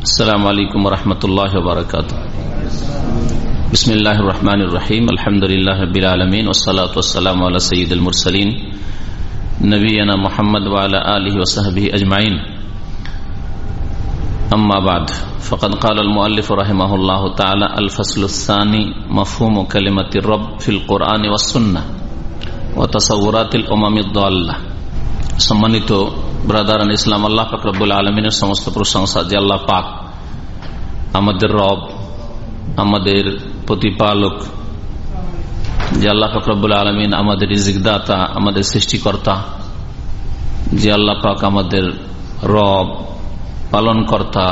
السلام عليكم ورحمة الله وبركاته بسم الله الرحمن الرحيم الحمد لله رب العالمين والصلاة والسلام على سيد المرسلين نبينا محمد وعلى آله وصحبه أجمعين أما بعد فقد قال المؤلف رحمه الله تعالى الفصل الثاني مفهوم كلمة الرب في القرآن والسنة وتصورات الأمم الضالة সম্মানিত ব্রাদারান ইসলাম আল্লাহ ফাকরবুল আলমিনের সমস্ত প্রশংসা যে আল্লাহ পাক আমাদের রব আমাদের প্রতিপালক যে আল্লাহ ফকরবুল আলমিন আমাদের ইজিকদাতা আমাদের সৃষ্টিকর্তা যে আল্লাহ পাক আমাদের রব পালনকর্তা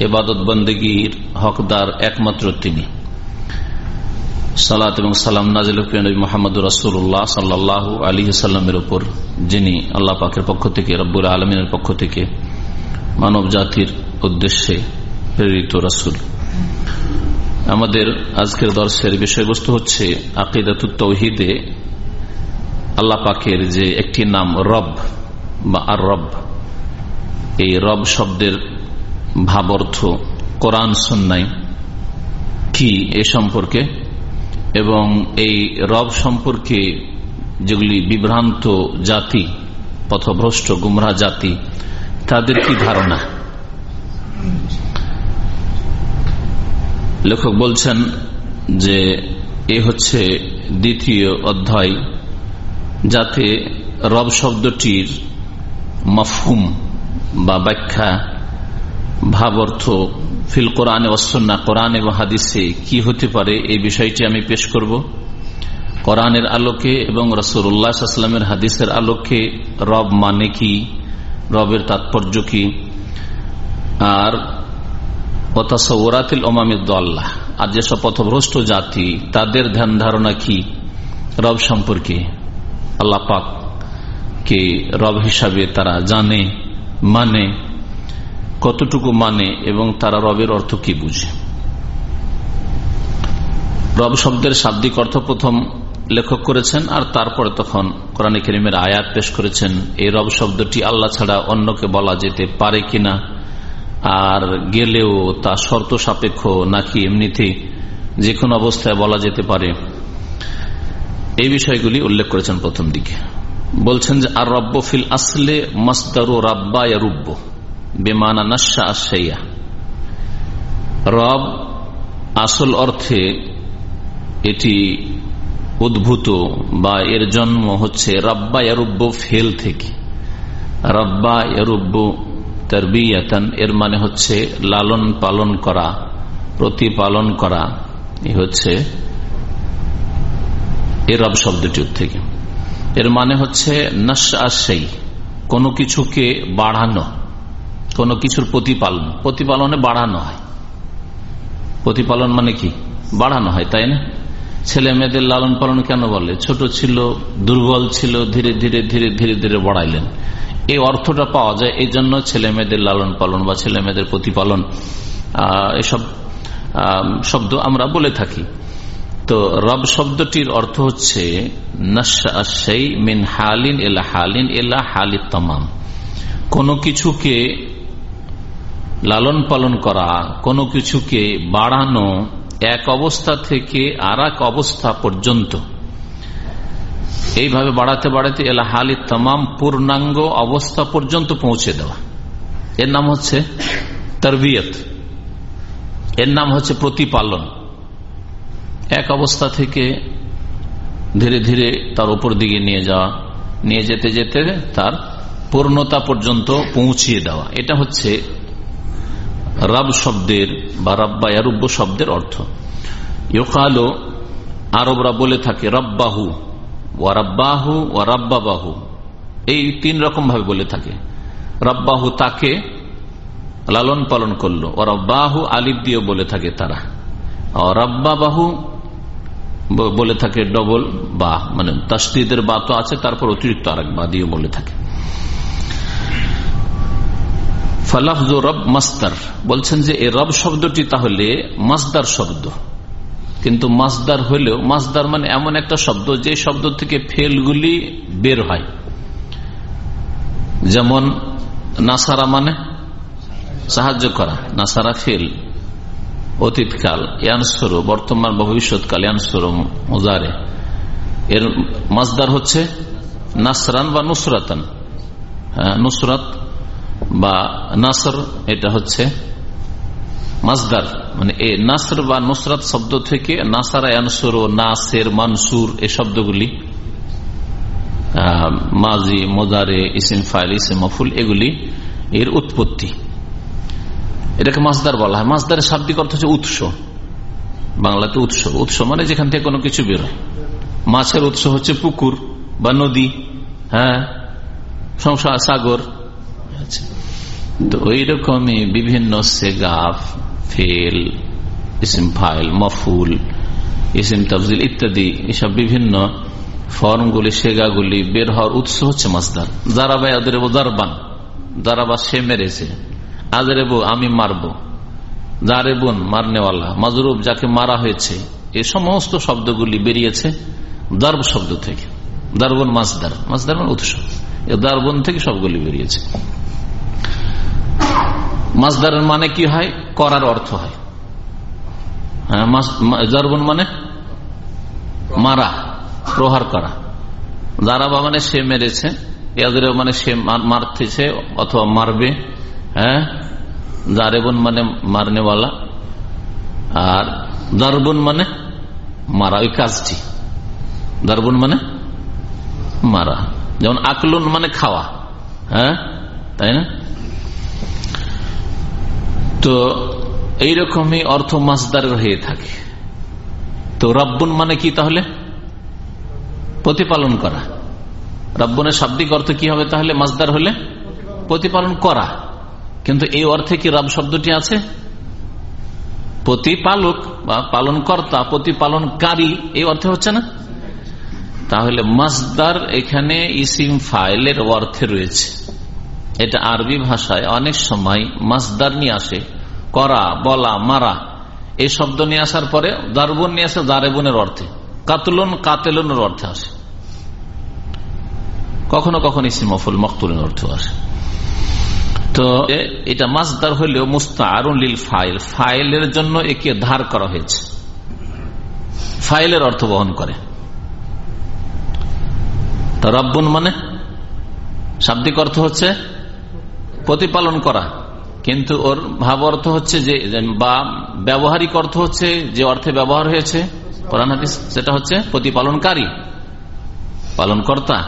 এবাদত বন্দীগীর হকদার একমাত্র তিনি সালাত এবং সালাম নাজিল মোহাম্মদ রসুল্লাহ সাল্লাহ আলী সাল্লামের উপর, যিনি আল্লাহ পাকের পক্ষ থেকে, রব্বুল আলমিনের পক্ষ থেকে মানব জাতির উদ্দেশ্যে প্রেরিত রসুল। আমাদের আজকের দর্শের বিষয়বস্তু হচ্ছে আকিদাতুত্তহিদে আল্লাহ পাকের যে একটি নাম, রব বা আর রব এই রব শব্দের ভাবর্থ কোরআন সন্ন্যায় কি এ সম্পর্কে এবং এই রব সম্পর্কে যেগুলি বিভ্রান্ত জাতি, পথভ্রষ্ট, গুমরা জাতি, তাদের কি ধারণা? লেখক বলছেন যে এ হচ্ছে দ্বিতীয় অধ্যায়, যাতে রব শব্দটির মফহুম বা ব্যাখ্যা ভাব অর্থ ফিল কোরআনে অসন্না কোরআন এবং হাদিসে কি হতে পারে এই বিষয়টি আমি পেশ করব। কোরআনের আলোকে এবং রসুল্লাহামের হাদিসের আলোকে রব মানে কি? রবের তাৎপর্য কি? আর ওতাসৌরাতিল ওমামিদ্দাল্লাহ আর যেসব পথভ্রষ্ট জাতি, তাদের ধ্যান ধারণা কি? রব সম্পর্কে আল্লাহ পাক কে রব হিসাবে তারা জানে মানে কতটুকু মানে এবং তারা রবের অর্থ কি বুঝে? রব শব্দের শাব্দিক অর্থ প্রথম লেখক করেছেন আর তারপরে তখন কোরআন করিমের আয়াত পেশ করেছেন। এই রব শব্দটি আল্লাহ ছাড়া অন্যকে বলা যেতে পারে কিনা? আর গেলেও তা শর্ত সাপেক্ষ নাকি এমনিতে যে কোনো অবস্থায় বলা যেতে পারে? এই বিষয়গুলি উল্লেখ করেছেন প্রথম দিকে। বলছেন যে, আর রব্য ফিল আসলে মাস্তারু রাব্বা রুব্ব বেমানা নাসা আশাইয়া। রব আসল অর্থে এটি উদ্ভূত বা এর জন্ম হচ্ছে রাব্বা ইয়ারুব্ব ফেল থেকে। রাব্বা ইয়ারুব্ব তারবিয়াতান, এর মানে হচ্ছে লালন পালন করা, প্রতিপালন করা। এ হচ্ছে এ রব শব্দটির থেকে। এর মানে হচ্ছে নাসাই কোনো কিছুকে বাড়ানো। কোনো কিছুর প্রতিপালন। প্রতিপালনে বাড়ানো হয়। প্রতিপালন মানে কি? বাড়ানো হয়, তাই না? ছেলে মেয়েদের লালন পালন কেন বলে? ছোট ছিল, দুর্বল ছিল, ধীরে ধীরে ধীরে ধীরে ধীরে বাড়াইলেন। এই অর্থটা পাওয়া যায় এই জন্য ছেলে মেয়েদের লালন পালন বা ছেলে মেয়েদের প্রতিপালন এসব শব্দ আমরা বলে থাকি। তো রব শব্দটির অর্থ হচ্ছে মিন হালিন এলা হালিন এলা হালি তামাম। কোনো কিছুকে লালন পালন করা, কোনো কিছুকে বাড়ানো এক অবস্থা থেকে আর অবস্থা পর্যন্ত। এইভাবে বাড়াতে বাড়াতে এলা হালি তাম পূর্ণাঙ্গ অবস্থা পর্যন্ত পৌঁছে দেওয়া। এর নাম হচ্ছে তরবিয়ত। এর নাম হচ্ছে প্রতিপালন। এক অবস্থা থেকে ধীরে ধীরে তার উপর দিকে নিয়ে যাওয়া, নিয়ে যেতে যেতে তার পূর্ণতা পর্যন্ত পৌঁছিয়ে দেওয়া। এটা হচ্ছে রব শব্দের বা রব্বা ইয়ারুব্য শব্দের অর্থ। ইকালো আরবরা বলে থাকে রব্বাহু ওয়ারাব্বাহু ওয়ারাব্বাবাহু এই তিন রকম ভাবে বলে থাকে। রব্বাহু তাকে লালন পালন করল ওরাব্বাহু আলিফ দিয়ে বলে থাকে তারা। রব্বাবাহু বলে থাকে ডবল বা মানে তাস্তিদের বা তো আছে, তারপর অতিরিক্ত আরেক বা দিয়ে বলে থাকে। ফালাফজ রব মাস্তার বলছেন যে এই রব শব্দটি তাহলে মাসদার শব্দ। কিন্তু মাসদার হলেও মাসদার মানে এমন একটা শব্দ যে শব্দ থেকে ফেলগুলি বের হয়। যেমন নাসারা মানে সাহায্য করা নাসারা ফেল অতীতকাল ইয়ানসরো বর্তমান ভবিষ্যৎকাল ইয়ানসরো মোজারে। এর মাজদার হচ্ছে নাসরান বা নুসরাতান। হ্যাঁ, নুসরাত বা নাসর, এটা হচ্ছে মাজদার মানে এ নাসর বা নুসরাত শব্দ থেকে নাসারা ইয়ানসর নাসের মানসুর এ শব্দগুলি মাজি, মোদারে, ইসিম ফাইল, ইসিম মফুল, এগুলি এর উৎপত্তি। এটাকে মাছদার বলা হয়। মাছদারের শাব্দিক অর্থ হচ্ছে উৎস। বাংলাতে উৎস। উৎস মানে যেখান থেকে কোনো কিছু বেরোয়। মাছের উৎস হচ্ছে পুকুর বা নদী হ্যাঁ সংসার, সাগর। আচ্ছা। তো ওই রকমই বিভিন্ন সেগাফ, ফেল, ইসিম ফাইল, মফুল, ইসিম তফজিল ইত্যাদি, এসব বিভিন্ন ফর্মগুলি, সেগাগুলি বের হওয়ার উৎস হচ্ছে মাছদার দারাবা আদের দারবান দারাবা সে মেরেছে আজরেবু আমি মারবো জারেবুন মারনেওয়ালা, মাজরুব যাকে মারা হয়েছে, এ সমস্ত শব্দগুলি বেরিয়েছে দার্ব শব্দ থেকে। দারবন মাছদার মাছদার মানে উৎস। দারবন থেকে সবগুলি বেরিয়েছে। মাছদারের মানে কি হয়? করার অর্থ হয়। হ্যাঁ জারবন মানে মারা, প্রহার করা। দারাবা মানে সে মেরেছে ইয়াদের মানে সে মারতেছে অথবা মারবে হ্যাঁ? জারেবন মানে মারনেওয়ালা, আর দারবন মানে মারা, ওই কাজটি। দারবন মানে মারা। যেমন আকলুন মানে খাওয়া হ্যাঁ? তাই না? তো এইরকমই অর্থ মাসদারের হয়ে থাকে। তো রব্বন মানে কি তাহলে? প্রতিপালন করা। রব্বনের শাব্দিক অর্থ কি হবে তাহলে? মাসদার হলে প্রতিপালন করা। কিন্তু এই অর্থে কি রব শব্দটি আছে? প্রতিপালক বা পালন কর্তা প্রতিপালনকারী, এই অর্থে হচ্ছে না? তাহলে মাসদার এখানে ইসিম ফাইলের অর্থে রয়েছে। এটা আরবি ভাষায় অনেক সময় মাসদার নিয়ে আসে। করা, বলা, মারা। এই শব্দ নিয়ে আসার পরে দারবন নিয়ে আসে, দারেবনের অর্থে। কাতলন, কাতেলনের অর্থে আসে। কখনো কখনো ইসিম মফুল মকতুলের অর্থে আসে। তো এটা মাসদার হলেও মুস্তারুল ফাইল। ফাইলের জন্য একে ধার করা হয়েছে। ফাইলের অর্থ বহন করে। রব্বন মানে শাব্দিক অর্থ হচ্ছে প্রতিপালন করা। কিন্তু ওর ভাব অর্থ হচ্ছে যে বা ব্যবহারিক অর্থ হচ্ছে যে অর্থে ব্যবহার হয়েছে, কোরআন হাদিস, সেটা হচ্ছে প্রতিপালনকারী, পালনকর্তা।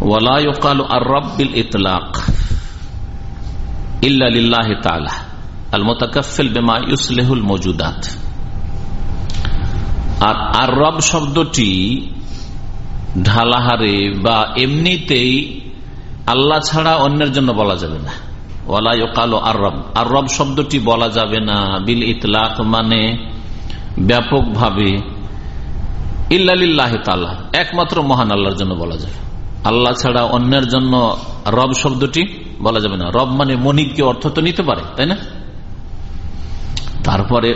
ওয়ালা ইউকালু আর রব্বিল ইতলাক ইল্লাহ তালা ইউসলেহুল মজুদাত। আর আর রব শব্দটি ঢালাহারে বা এমনিতেই আল্লাহ ছাড়া অন্যের জন্য বলা যাবে না। ওয়ালাইকালো আর রব। আর রব শব্দটি বলা যাবে না। বিল ইতলাক মানে ব্যাপকভাবে ইল্লাহ তাল্লাহ একমাত্র মহান আল্লাহর জন্য বলা যাবে। আল্লাহ ছাড়া অন্যের জন্য রব শব্দটি বলা যাবে না। রব মানে মনিককে অর্থ তো নিতে পারে, তাই না? তারপরে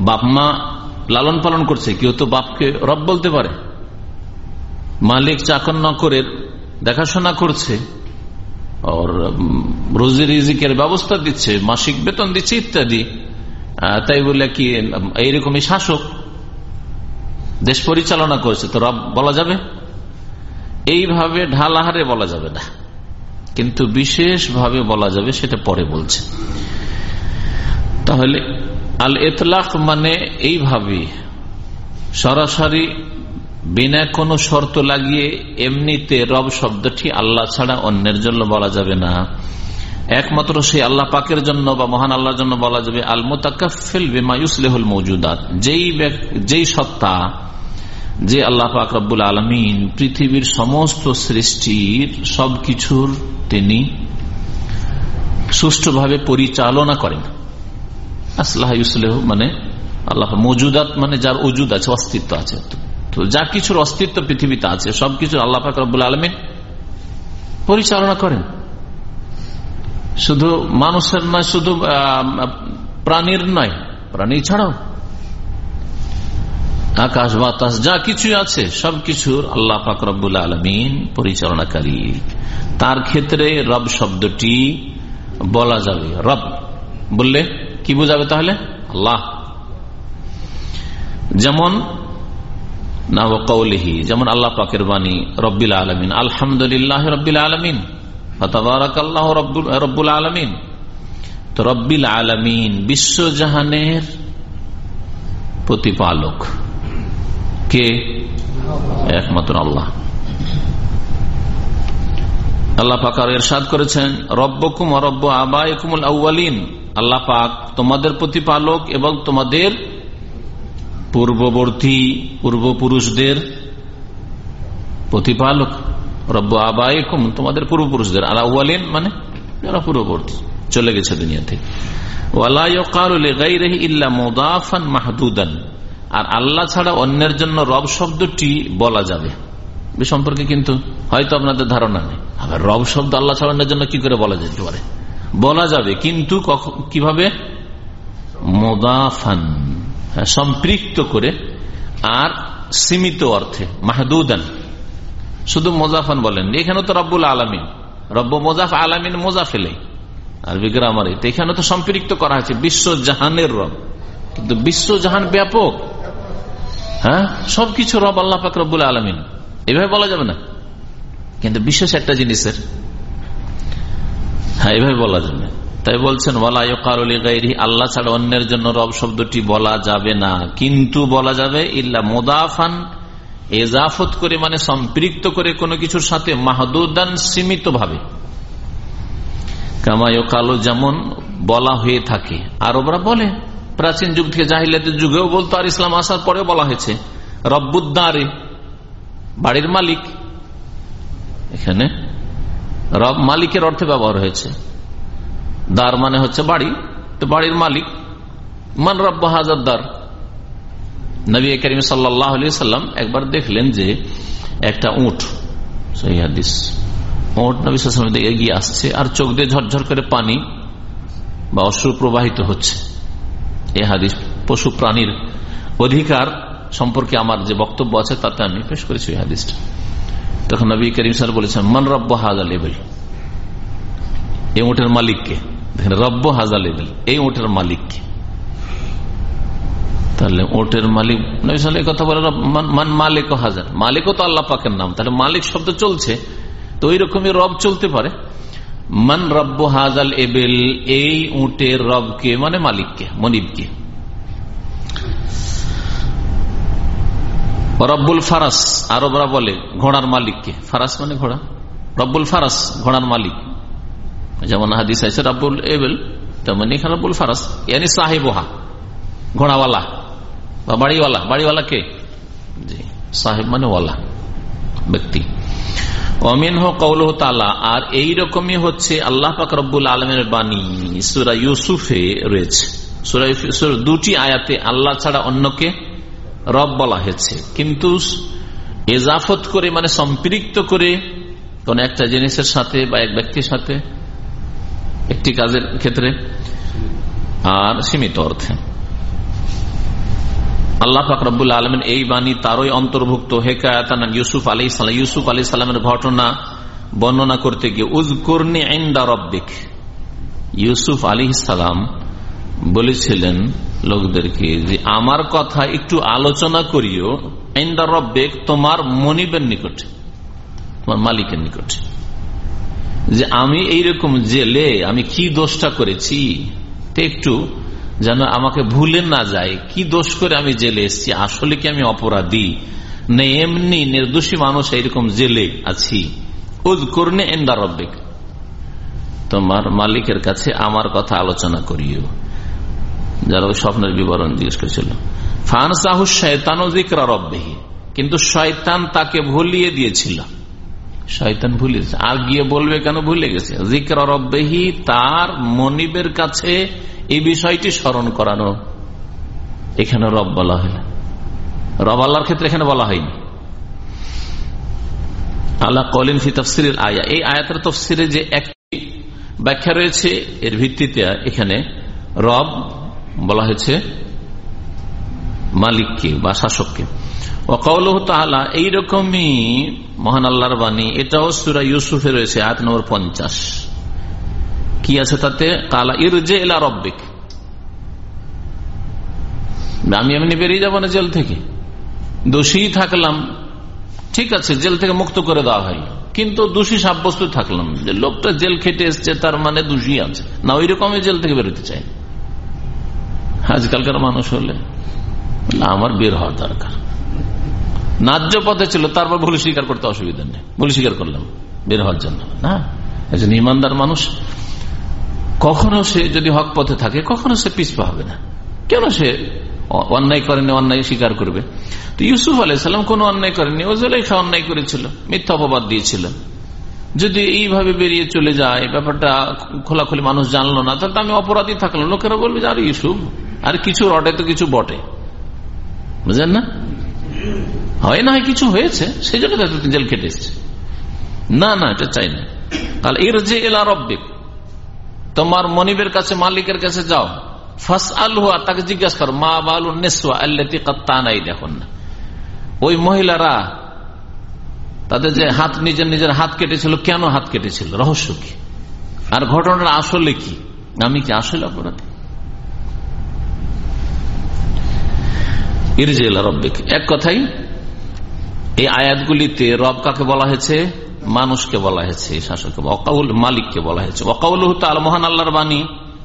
বাপ মা লালন পালন করছে, কেউ তো বাপকে রব বলতে পারে। মালিক চাকর নকরের দেখাশোনা করছে। ওর রোজি রিজিকের ব্যবস্থা দিচ্ছে, মাসিক বেতন দিচ্ছে ইত্যাদি। তাই বলে কি, এইরকমই শাসক দেশ পরিচালনা করছে, তো রব বলা যাবে? এইভাবে ঢালাহারে বলা যাবে না। কিন্তু বিশেষভাবে বলা যাবে, সেটা পরে বলছে। তাহলে আল এতলাক মানে এইভাবে সরাসরি বিনা কোনো শর্ত লাগিয়ে এমনিতে রব শব্দটি আল্লাহ ছাড়া অন্যের জন্য বলা যাবে না। একমাত্র সেই আল্লাহ পাকের জন্য বা মহান আল্লাহর জন্য বলা যাবে আল মোতাকাফিল মৌজুদাত যেই যেই সত্তা যে আল্লাহ পাক রব্বুল আলমিন পৃথিবীর সমস্ত সৃষ্টির সবকিছুর তিনি সুষ্ঠুভাবে পরিচালনা করেন। আসলাহ ইউসলেহ মানে আল্লাহ মজুদাত মানে যার ওজুদ আছে, অস্তিত্ব আছে। তো যা কিছুর অস্তিত্ব পৃথিবীতে আছে সবকিছু আল্লাহ পাক রব্বুল আলমিন পরিচালনা করেন। শুধু মানুষের নয়, শুধু প্রাণীর নয়, প্রাণী ছাড়াও। আকাশ, বাতাস, যা কিছু আছে, সবকিছুর আল্লাহ পাক রব্বুল আলমিন পরিচালনাকারী। তার ক্ষেত্রে রব শব্দটি বলা যাবে। রব বললে কি বোঝাবে তাহলে? আল্লাহ। যেমন না যেমন আল্লাহ পাকের বাণী, রব্বিল আলমিন। আলহামদুলিল্লাহ রব্বিল আলমিন। আল্লাহ রব্বুল আলমিন। তো রব্বিল আলমিন বিশ্বজাহানের প্রতিপালক। কে? একমাত্র আল্লাহ। আল্লাহ পাক আর এরশাদ করেছেন, রব্বকুম অরব্ব আবায়কুমুল আউ্বালিন আল্লাহ পাক তোমাদের প্রতিপালক এবং তোমাদের পূর্ববর্তী পূর্বপুরুষদের প্রতিপালক, রব্ব আবায়কুম, তোমাদের পূর্বপুরুষদের আর আউ্বালিন মানে যারা পূর্ববর্তী, চলে গেছে দুনিয়া থেকে। আর আল্লাহ ছাড়া অন্যের জন্য রব শব্দটি বলা যাবে। সম্পর্কে কিন্তু হয়তো আপনাদের ধারণা নেই। আবার রব শব্দ আল্লাহ ছাড়া অন্যের জন্য কি করে বলা যেতে পারে? বলা যাবে, কিন্তু কীভাবে? মোদাফান। সম্পৃক্ত করে আর সীমিত অর্থে, মাহদুদান। শুধু মোজাফান বলেন এখানে তো রব্বুল আলমিন। রব্ব মোজাফ আলমিন মোজাফেলে আরবি গ্রামারে এখানে তো সম্পৃক্ত করা হয়েছে, বিশ্ব জাহানের রব। কিন্তু বিশ্ব জাহান ব্যাপক। হ্যাঁ? সবকিছু রব আল্লাহ পাক রব্বুল আলমিন। এভাবে বলা যাবে না? কিন্তু বিশেষ একটা জিনিসের। হ্যাঁ এভাবে বলা যাবে তাই বলছেন আল্লাহ ছাড়া অন্যের জন্য রব শব্দটি বলা যাবে না। কিন্তু বলা যাবে, ইল্লা মোদাফান, এজাফত করে মানে সম্পৃক্ত করে কোনো কিছুর সাথে মাহদুদান সীমিত ভাবে কামায় কালো যেমন বলা হয়ে থাকে। আর ওরা বলে, প্রাচীন যুগ থেকে জাহিলাতের যুগেও বলতো, আর ইসলাম আসার পরে বলা হয়েছে রব্বুদ্দারে বাড়ির মালিক। এখানে রব মালিকের অর্থে ব্যবহার হয়েছে। দার মানে হচ্ছে বাড়ি, তো বাড়ির মালিক, মান রব্ব হাজার দার? নবী করিম সাল্লাম একবার দেখলেন যে একটা উঠ সহিদিস উঠ নবী সাল্লাম এগিয়ে আসছে আর চোখ দিয়ে ঝরঝর করে পানি বা অশ্রু প্রবাহিত হচ্ছে। এ হাদিস পশু প্রাণীর অধিকার সম্পর্কে আমার যে বক্তব্য আছে তাতে আমি পেশ করেছি এই হাদিসটা। তখন নবী করিম স্যার বলেছেন, মান রব্ব হাজা লেবেল এই ওটের মালিককে। রব্ব হাজা লেবেল এই ওটের মালিককে তাহলে ওটের মালিক নবী কথা বলে মান মালিক হাজার মালিকও তো আল্লাহ পাকের নাম তাহলে মালিক শব্দ চলছে তো ওই রকমই রব চলতে পারে। মান রব্ব হাজাল এবেল, এই উটের রবকে মানে মালিককে মনিবকে রব্বুল ফারাস, আরবরা বলে, ঘোড়ার মালিককে ফারাস মানে ঘোড়া। রব্বুল ফারাস, ঘোড়ার মালিক। যেমন হাদিস আছে, রব্বুল এবেল তেমন এখানে রব্বুল ফারাস, ইয়ানি সাহেবহা, ঘোড়াওয়ালা বা বাড়িওয়ালা বাড়িওয়ালা কে? জি, সাহেব মানে ওয়ালা, ব্যক্তি। অমিন কৌল তালা আর এই রকমই হচ্ছে আল্লাহ পাক রব্বুল আলমের বাণী। সুরা ইউসুফে রয়েছে। দুটি আয়াতে আল্লাহ ছাড়া অন্যকে রব বলা হয়েছে। কিন্তু এজাফত করে মানে সম্পৃক্ত করে কোন একটা জিনিসের সাথে বা এক ব্যক্তির সাথে একটি কাজের ক্ষেত্রে আর সীমিত অর্থে। আল্লাহ ফাকরাবুল আলমেন এই বাণী তারই অন্তর্ভুক্ত হেকায়াতান ইউসুফ আলী সালাম। ইউসুফ আলী সালামের ঘটনা বর্ণনা করতে গিয়ে উজকুরনি আইন্দা রব্বিক। ইউসুফ আলী সালাম বলেছিলেন লোকদেরকে যে, আমার কথা একটু আলোচনা করিও। আইন্দা রব্বেক, তোমার মনিবের নিকট, তোমার মালিকের নিকট। যে আমি এইরকম জেলে আমি কি দোষটা করেছি? একটু যেন আমাকে ভুলে না যায়, কি দোষ করে আমি জেলে এসছি? আসলে কি আমি অপরাধী? না এমনি নির্দোষী মানুষ এইরকম জেলে আছি। করনে এন্দা রব্বিক। তোমার মালিকের কাছে আমার কথা আলোচনা করিও। যারা ওই স্বপ্নের বিবরণ জিজ্ঞেস করেছিল। ফানসাহু শয়তান রব্বেহি। কিন্তু শয়তান তাকে ভুলিয়ে দিয়েছিল। শয়তান ভুলিয়েছে আর গিয়ে বলবে কেন ভুলে গেছে? জিক্র রব্বেহি, তার মনিবের কাছে এই বিষয়টি স্মরণ করানো। এখানে রব বলা হয় রব আল্লাহর ক্ষেত্রে এখানে বলা হয়নি। আল্লাহ কলিন ফি তফসির আয়া। এই আয়াতের তফসিরে যে একটি ব্যাখ্যা রয়েছে, এর ভিত্তিতে এখানে রব বলা হয়েছে মালিককে বা শাসককে। অকৌল তাহলা এইরকমই মহান আল্লাহর বাণী। এটাও সুরা ইউসুফে রয়েছে, আয়াত নম্বর পঞ্চাশ। কি আছে তাতে? কালা ইরজে এলা রব্বিক। আমি এমনি বেরিয়ে যাব না জেল থেকে। দোষী থাকলাম, ঠিক আছে, জেল থেকে মুক্ত করে দেওয়া হয়। কিন্তু দোষী সাব্যস্ত থাকলাম যে লোকটা জেল খেটে এসছে, তার মানে দোষী আছে। না ওই রকমই জেল থেকে বেরোতে চাই। আজকালকার মানুষ হলে আমার বের হওয়ার দরকার। ন্যায্য পথে ছিল, তারপর ভুল স্বীকার করতে অসুবিধা নেই। ভুল স্বীকার করলাম, বের হওয়ার জন্য, না? একজন ইমানদার মানুষ, কখনো সে যদি হক পথে থাকে, কখনো সে পিছপা হবে না। কেন সে অন্যায় করেনি, অন্যায় স্বীকার করবে? তো ইউসুফ আলাইসাল্লাম কোন অন্যায় করেনি ওজলেখা অন্যায় করেছিল, মিথ্যা অপবাদ দিয়েছিল। যদি এইভাবে বেরিয়ে চলে যায় ব্যাপারটা খোলাখুলি মানুষ জানলো না, তাহলে আমি অপরাধী থাকলাম। লোকেরা বলবে যে, আর ইউসুফ, আর কিছু রটে তো কিছু বটে। বুঝলেন না? হয় না কিছু হয়েছে সেই জন্য জেল কেটে এসছে। না না, এটা চাই না। তাহলে এর যে এলা রব্বিক, তোমার মনিবের কাছে, মালিকের কাছে যাও। ফাস আলু আর তাকে জিজ্ঞাসা করো, মা বালু আল্লাতি দেখুন না ওই মহিলারা, তাদের যে হাত নিজের নিজের হাত কেটেছিল, কেন হাত কেটেছিল? রহস্য কি? আর ঘটনাটা আসলে কি? আমি কি আসলে অপরাধী? ইরজেলা রব্বিক, এক কথাই এই আয়াতগুলিতে রব কাকে বলা হয়েছে? মানুষকে বলা হয়েছে শাসককে অকাউল মালিককে বলা হয়েছে। অকাউল আল মহান আল্লাহর বাণী।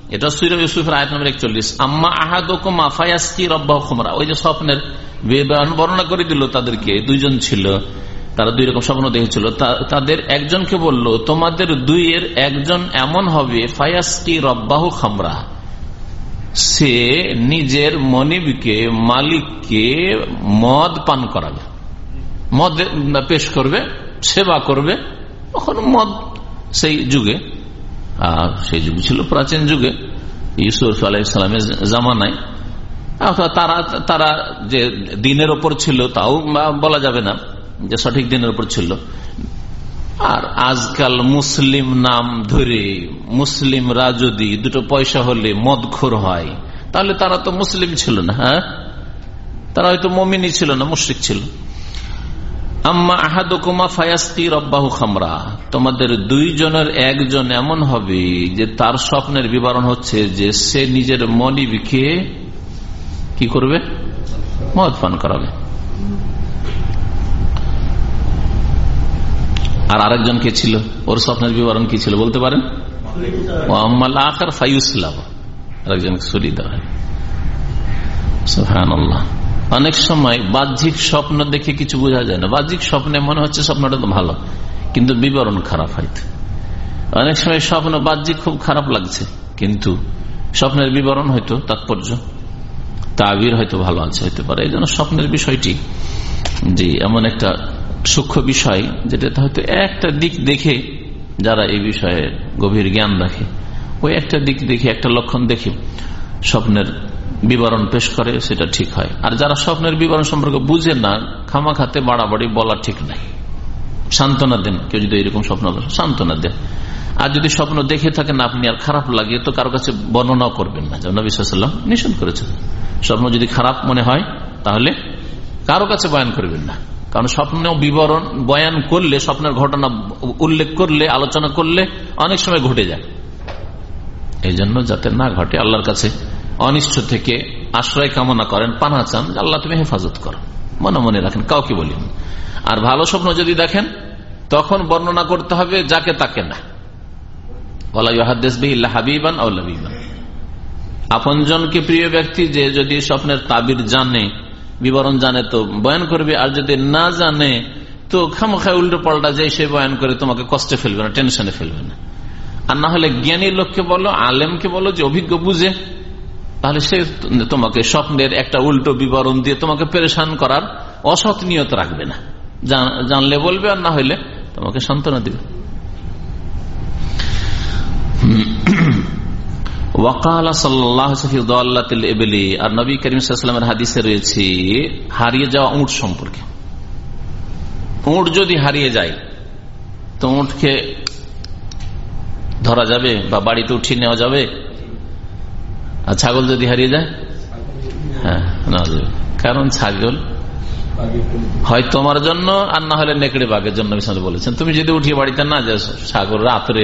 এটা সুর ইউসুফের আয়াত নম্বর একচল্লিশ। আম্মা আহাদুকুমা ফায়াসকি রব্বাহ খুমরা। ওই যে স্বপ্নের বর্ণনা করে দিল তাদেরকে, দুইজন ছিল। তারা দুই রকম স্বপ্ন দেখেছিল। তাদের একজনকে বলল, তোমাদের দুইয়ের একজন এমন হবে, ফায়াসকি রব্বাহু খামরা। সে নিজের মনিবকে, মালিককে মদ পান করাবে। মদ পেশ করবে, সেবা করবে। তখন মদ সেই যুগে, আর সেই যুগ ছিল প্রাচীন যুগে, ইউসুফ আলাইসালামের জামানায়। তারা তারা যে দিনের ওপর ছিল, তাও বলা যাবে না যে সঠিক দিনের ওপর ছিল। আর আজকাল মুসলিম নাম ধরে মুসলিমরা যদি দুটো পয়সা হলে মদখোর হয়। তাহলে তারা তো মুসলিম ছিল না হ্যাঁ? তারা হয়তো মমিনী ছিল না, মুশ্রিক ছিল। তোমাদের দুইজনের একজন এমন হবে যে তার স্বপ্নের বিবরণ হচ্ছে যে সে নিজের মনিবকে কি করবে? মদ পান করাবে। আর আরেকজন কে ছিল? ওর স্বপ্নের বিবরণ কি ছিল বলতে পারেন? আখার ফাইউসলাম আরেকজন সরিয়ে দেওয়া হয়। অনেক সময় বাহ্যিক স্বপ্ন দেখে কিছু বোঝা যায় না। বাহ্যিক স্বপ্নে মনে হচ্ছে স্বপ্নটা তো ভালো, কিন্তু বিবরণ খারাপ হয়তো। অনেক সময় স্বপ্ন বাহ্যিক খুব খারাপ লাগছে, কিন্তু স্বপ্নের বিবরণ হয়তো তাৎপর্য। তাবির হয়তো ভালো আছে, হইতে পারে। এই জন্য স্বপ্নের বিষয়টি যে এমন একটা সূক্ষ্ম বিষয় যেটা হয়তো একটা দিক দেখে যারা এই বিষয়ে গভীর জ্ঞান রাখে, ওই একটা দিক দেখে, একটা লক্ষণ দেখে স্বপ্নের বিবরণ পেশ করে সেটা ঠিক হয়। আর যারা স্বপ্নের বিবরণ সম্পর্কে বুঝে না খামা খাতে বাড়াবাড়ি বলা ঠিক নাই। সান্ত্বনা দেন, কেউ যদি এরকম স্বপ্ন সান্ত্বনা দেন। আর যদি স্বপ্ন দেখে থাকেন, আপনি আর খারাপ লাগে তো কারও কাছে বর্ণনা করবেন না। যেমন বিশ্বাসাল্লাম নিষেধ করেছেন, স্বপ্ন যদি খারাপ মনে হয়, তাহলে কারও কাছে বয়ান করবেন না। কারণ স্বপ্ন বিবরণ বয়ান করলে, স্বপ্নের ঘটনা উল্লেখ করলে, আলোচনা করলে অনেক সময় ঘটে যায়। এই জন্য যাতে না ঘটে, আল্লাহর কাছে অনিষ্ট থেকে আশ্রয় কামনা করেন, পানা চান আল্লাহ তুমি হেফাজত করো। মনে মনে রাখেন, কাউকে বলিন আর ভালো স্বপ্ন যদি দেখেন, তখন বর্ণনা করতে হবে, যাকে তাকে না। হাবিবান আপনজনকে প্রিয় ব্যক্তি যে যদি স্বপ্নের তাবির জানে, বিবরণ জানে, তো বয়ান করবে, আর যদি না জানে, তো খামোখায় উল্টো পাল্টা যে সে বয়ান করে, তোমাকে কষ্টে ফেলবে না, টেনশনে ফেলবে না। আর না হলে জ্ঞানী লোককে বলো, আলেমকে বলো, যে অভিজ্ঞ বুঝে। তাহলে সে তোমাকে স্বপ্নের একটা উল্টো বিবরণ দিয়ে তোমাকে পরেশান করার অসৎ নিয়ত রাখবে না। জানলে বলবে আর না হইলে তোমাকে সান্ত্বনা দিবে। আর নবী হাদিসে রয়েছে, হারিয়ে যাওয়া সম্পর্কে। যদি হারিয়ে যায়, তো ধরা যাবে বা বাড়িতে উঠিয়ে নেওয়া যাবে আর ছাগল যদি হারিয়ে যায়? হ্যাঁ কারণ ছাগল হয় তোমার জন্য আর না হলে নেকড়ে বাঘের জন্য বলেছেন। তুমি যদি উঠিয়ে বাড়িতে না যাও, ছাগল রাত্রে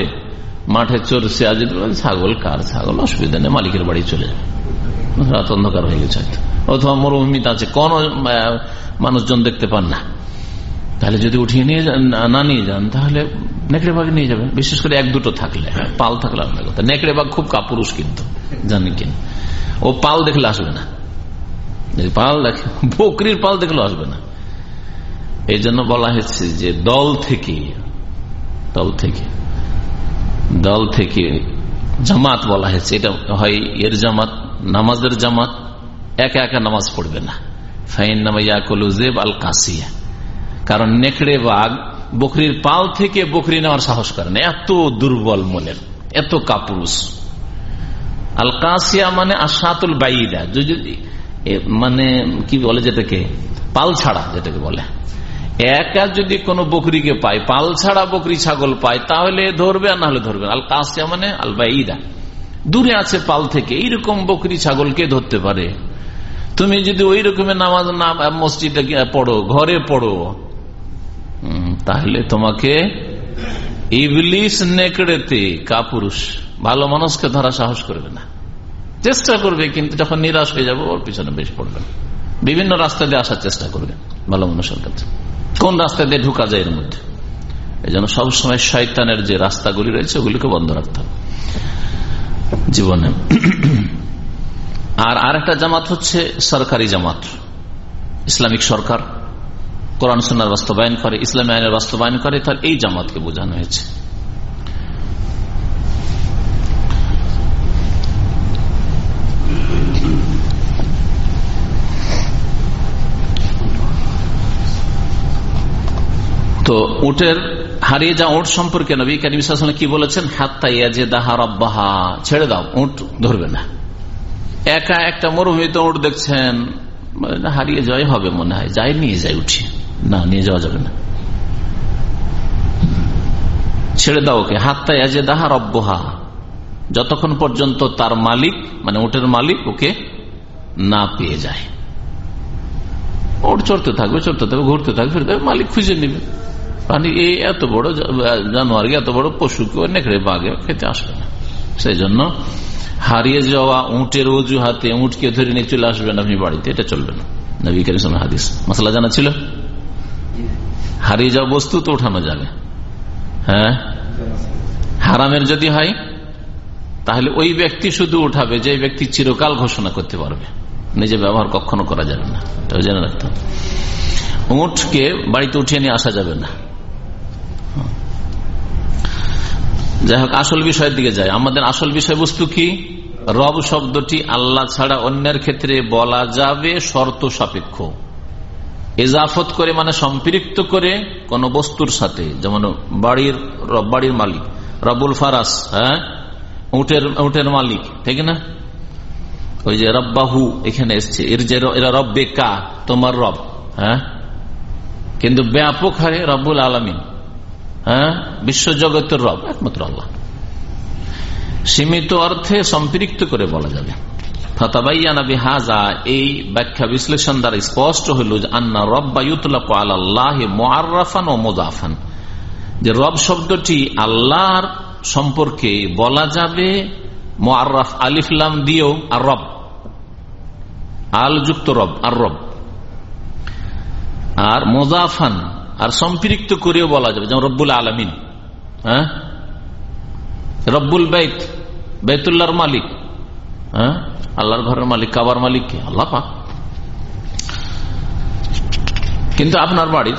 মাঠে চড়ছে আজ ছাগল কার ছাগল? অসুবিধা নেই, মালিকের বাড়ি চলে যাবে রাত অন্ধকার হয়ে গেছে অথবা মরুভূমিতে আছে, কোন মানুষজন দেখতে পান না। তাহলে যদি উঠিয়ে নিয়ে না নিয়ে যান, তাহলে নেকড়ে বাঘ নিয়ে যাবেন বিশেষ করে এক দুটো থাকলে, পাল থাকলে কথা। নেকড়ে বাঘ খুব কাপুরুষ কিন্তু। জানি কিন ও পাল দেখলে আসবে না। পাল দেখে, বকরির পাল দেখলে আসবে না। এই জন্য বলা হয়েছে যে দল থেকে দল থেকে দল থেকে জামাত বলা হয়েছে। এটা হয় এর জামাত, নামাজের জামাত, একা একা নামাজ পড়বে না। ফাইন নামাইয়া কলুজেব আল কাসিয়া। কারণ নেকড়ে বাঘ বকরির পাল থেকে বকরি নেওয়ার সাহস করে না। এত দুর্বল মনের, এত কাপুরুষ। আল কাসিয়া মানে আশাতুল বাইদা। যদি মানে কি বলে যেটাকে? পাল ছাড়া যেটাকে বলে। একা যদি কোনো বকরিকে পায়, পাল ছাড়া বকরি ছাগল পায়, তাহলে ধরবে আর না হলে ধরবে আল কাসিয়া মানে আল বাইদা দূরে আছে পাল থেকে, এইরকম বকরি ছাগলকে ধরতে পারে? তুমি যদি ওই রকমের নামাজ মসজিদে পড়ো, ঘরে পড়ো তাহলে তোমাকে ইবলিস নেকড়েতে, কাপুরুষ। ভালো মানুষকে ধরা সাহস করবে না। চেষ্টা করবে, কিন্তু যখন নিরাশ হয়ে যাবে, ওর পিছনে বেশ পড়বে। বিভিন্ন রাস্তা দিয়ে আসার চেষ্টা করবে ভালো মানুষের কাছে। কোন রাস্তা দিয়ে ঢুকা যায় এর মধ্যে? এই জন্য সবসময় শয়তানের যে রাস্তাগুলি রয়েছে, ওগুলিকে বন্ধ রাখতে হবে। জীবনে। আর আরেকটা জামাত হচ্ছে সরকারি জামাত। ইসলামিক সরকার। কোরআন সুনার বাস্তবায়ন করে, ইসলামী আইনের বাস্তবায়ন করে, তার এই জামাতকে বোঝানো হয়েছে। তো উটের হারিয়ে যা উঠ সম্পর্কে নবী কারিম কি বলেছেন? হাত্তা ইয়াজে দাহা রব্বাহা ছেড়ে দাও উঠ ধরবে না। একা একটা মরুভূমিতে উঠ দেখছেন হারিয়ে যাওয়াই হবে মনে হয়। যাই নিয়ে যায় উঠি। না, নিয়ে যাওয়া যাবে না। ছেড়ে দাও ওকে। হাত্তা ইয়াজে দাহা রব্বহা যতক্ষণ পর্যন্ত তার মালিক মানে উটের মালিক ওকে না পেয়ে যায়। ওট চড়তে থাকবে চড়তে থাকবে, ঘুরতে থাকবে, ফিরতে মালিক খুঁজে নেবে। মানে এই এত বড় জানোয়ার এত বড় পশুকে নেকড়ে, বাঘে খেতে আসবে না। সেই জন্য হারিয়ে যাওয়া উঁটের অজুহাতে উঁটকে ধরে নিয়ে চলে আসবেন আপনি বাড়িতে, এটা চলবে না। হাদিস মশলা জানা ছিল? হারিয়ে যাওয়া বস্তু তো উঠানো যাবে। হ্যাঁ? হারামের যদি হয় তাহলে ওই ব্যক্তি শুধু উঠাবে যে ব্যক্তি চিরকাল ঘোষণা করতে পারবে। নিজে ব্যবহার কখনো করা যাবে না। জেনে রাখতে উঠকে বাড়িতে উঠিয়ে নিয়ে আসা যাবে না। যাই হোক, আসল বিষয়ের দিকে যায় আমাদের আসল বিষয়বস্তু কি? রব শব্দটি আল্লাহ ছাড়া অন্যের ক্ষেত্রে বলা যাবে শর্ত সাপেক্ষ। এজাফত করে মানে সম্পৃক্ত করে কোন বস্তুর সাথে। যেমন বাড়ির বাড়ির মালিক। রবুল ফারাস হ্যাঁ? উটের উটের মালিক, ঠিক না? ওই যে রব্বাহু এখানে এসছে। এর যে এরা রব্বে কা তোমার রব হ্যাঁ? কিন্তু ব্যাপক হারে রব্বুল আলমিন হ্যাঁ? বিশ্বজগতের রব, একমাত্র আল্লাহ। সীমিত অর্থে সম্পৃক্ত করে বলা যাবে। এই ব্যাখ্যা বিশ্লেষণ দ্বারা স্পষ্ট হইল যে আন্না ও মোজাফান যে রব শব্দটি আল্লাহর সম্পর্কে বলা যাবে মোয়ার্রাফ আলিফলাম দিয়েও আর রব। আল যুক্ত রব, আর রব। আর মোজাফান, আর সম্পৃক্ত করেও বলা যাবে, যেমন রব্বুল আলমিন হ্যাঁ? রব্বুল বেত বেতুল্লাহর মালিক হ্যাঁ? আল্লাহর ঘরের মালিক, কাবার মালিক কে? আল্লাহ পাক। কিন্তু আপনার বাড়ির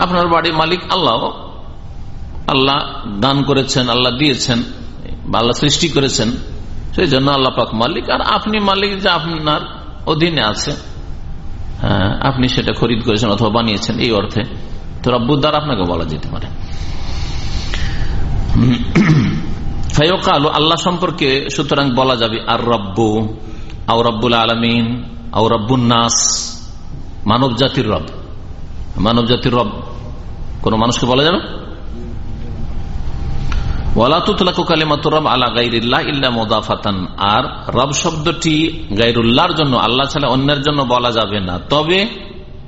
আপনার বাড়ির মালিক আল্লাহ। আল্লাহ দান করেছেন, আল্লাহ দিয়েছেন আল্লাহ সৃষ্টি করেছেন সেই জন্য আল্লাহ পাক মালিক। আর আপনি মালিক যে আপনার অধীনে আছে হ্যাঁ আপনি সেটা খরিদ করেছেন অথবা বানিয়েছেন, এই অর্থে। তো রব্বুর দ্বারা আপনাকে বলা যেতে পারে। আল্লাহ সম্পর্কে সুতরাং বলা যাবে, আর রব্বু আউ রব্বুল আলমিন আউ রব্বুল মানব জাতির রব। মানব জাতির রব, কোন মানুষকে বলা যাবে? আর রব শব্দটি গাইরুল্লাহর জন্য, আল্লাহ ছাড়া অন্যের জন্য বলা যাবে না। তবে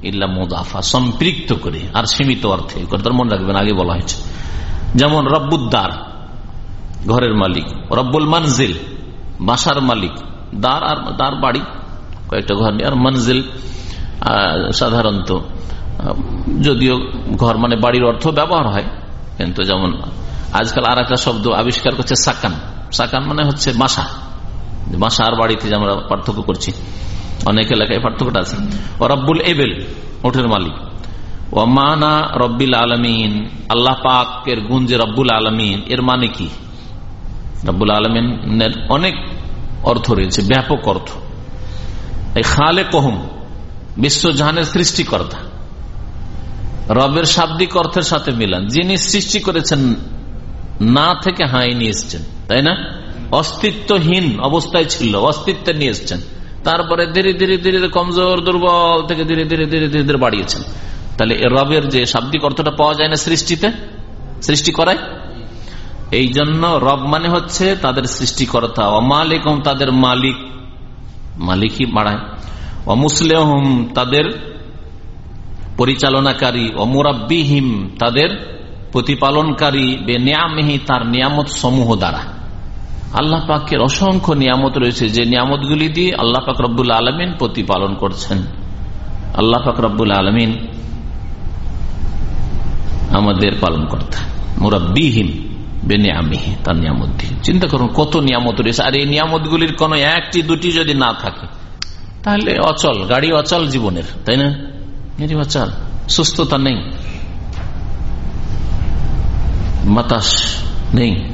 ইল্লা মোদাফা, সম্পৃক্ত করে আর সীমিত অর্থে। তার মনে রাখবেন, আগে বলা হয়েছে। যেমন রব্বুদ্দার ঘরের মালিক। রব্বুল মানজিল, বাসার মালিক। দার আর, দার বাড়ি, কয়েকটা ঘর নিয়ে আর মঞ্জিল সাধারণত যদিও ঘর মানে বাড়ির অর্থ ব্যবহার হয়, কিন্তু যেমন আজকাল আর একটা শব্দ আবিষ্কার করছে সাকান। সাকান মানে হচ্ছে বাসা বাসা আর বাড়িতে আমরা পার্থক্য করছি। অনেক এলাকায় পার্থক্যটা আছে। ও রব্বুল এবেল ওঠের মালিক। ও মানা রব্বিল আলমিন। আল্লাহ পাকের গুণ যে রব্বুল আলমিন, এর মানে কি? রব্বুল আলমিনের অনেক অর্থ রয়েছে, ব্যাপক অর্থ। এই খালে কহম বিশ্বজাহানের সৃষ্টিকর্তা। রবের শাব্দিক অর্থের সাথে মিলান। যিনি সৃষ্টি করেছেন না থেকে হাই নিয়ে এসছেন, তাই না? অস্তিত্বহীন অবস্থায় ছিল, অস্তিত্বে নিয়ে এসছেন। তারপরে ধীরে ধীরে ধীরে কমজোর, দুর্বল থেকে ধীরে ধীরে ধীরে ধীরে ধীরে বাড়িয়েছেন। তাহলে রবের যে শাব্দিক অর্থটা পাওয়া যায় না সৃষ্টিতে? সৃষ্টি করায়? এই জন্য রব মানে হচ্ছে তাদের সৃষ্টিকর্তা। ও মালিক তাদের মালিক। মালিকই বাড়ায়। ও মুসলেহম তাদের পরিচালনাকারী। ও মুরাব্বিহিম তাদের প্রতিপালনকারী বে নিয়ামহি তার নিয়ামত সমূহ দ্বারা। আল্লাহ পাকের অসংখ্য নিয়ামত রয়েছে। যে নিয়ামতগুলি দিয়ে আল্লাহ পাক রব্বুল আলমিন প্রতিপালন করছেন। আল্লাহ পাক রব্বুল আলমিন আমাদের পালন কর্তা মুরাব্বিহিম বেনিয়ামিহি তার নিয়ামত দিয়ে। চিন্তা করুন, কত নিয়ামত রয়েছে। আর এই নিয়ামত গুলির কোন একটি, দুটি যদি না থাকে, তাহলে অচল, গাড়ি অচল জীবনের, তাই না? অচল, সুস্থতা নেই। বাতাস নেই।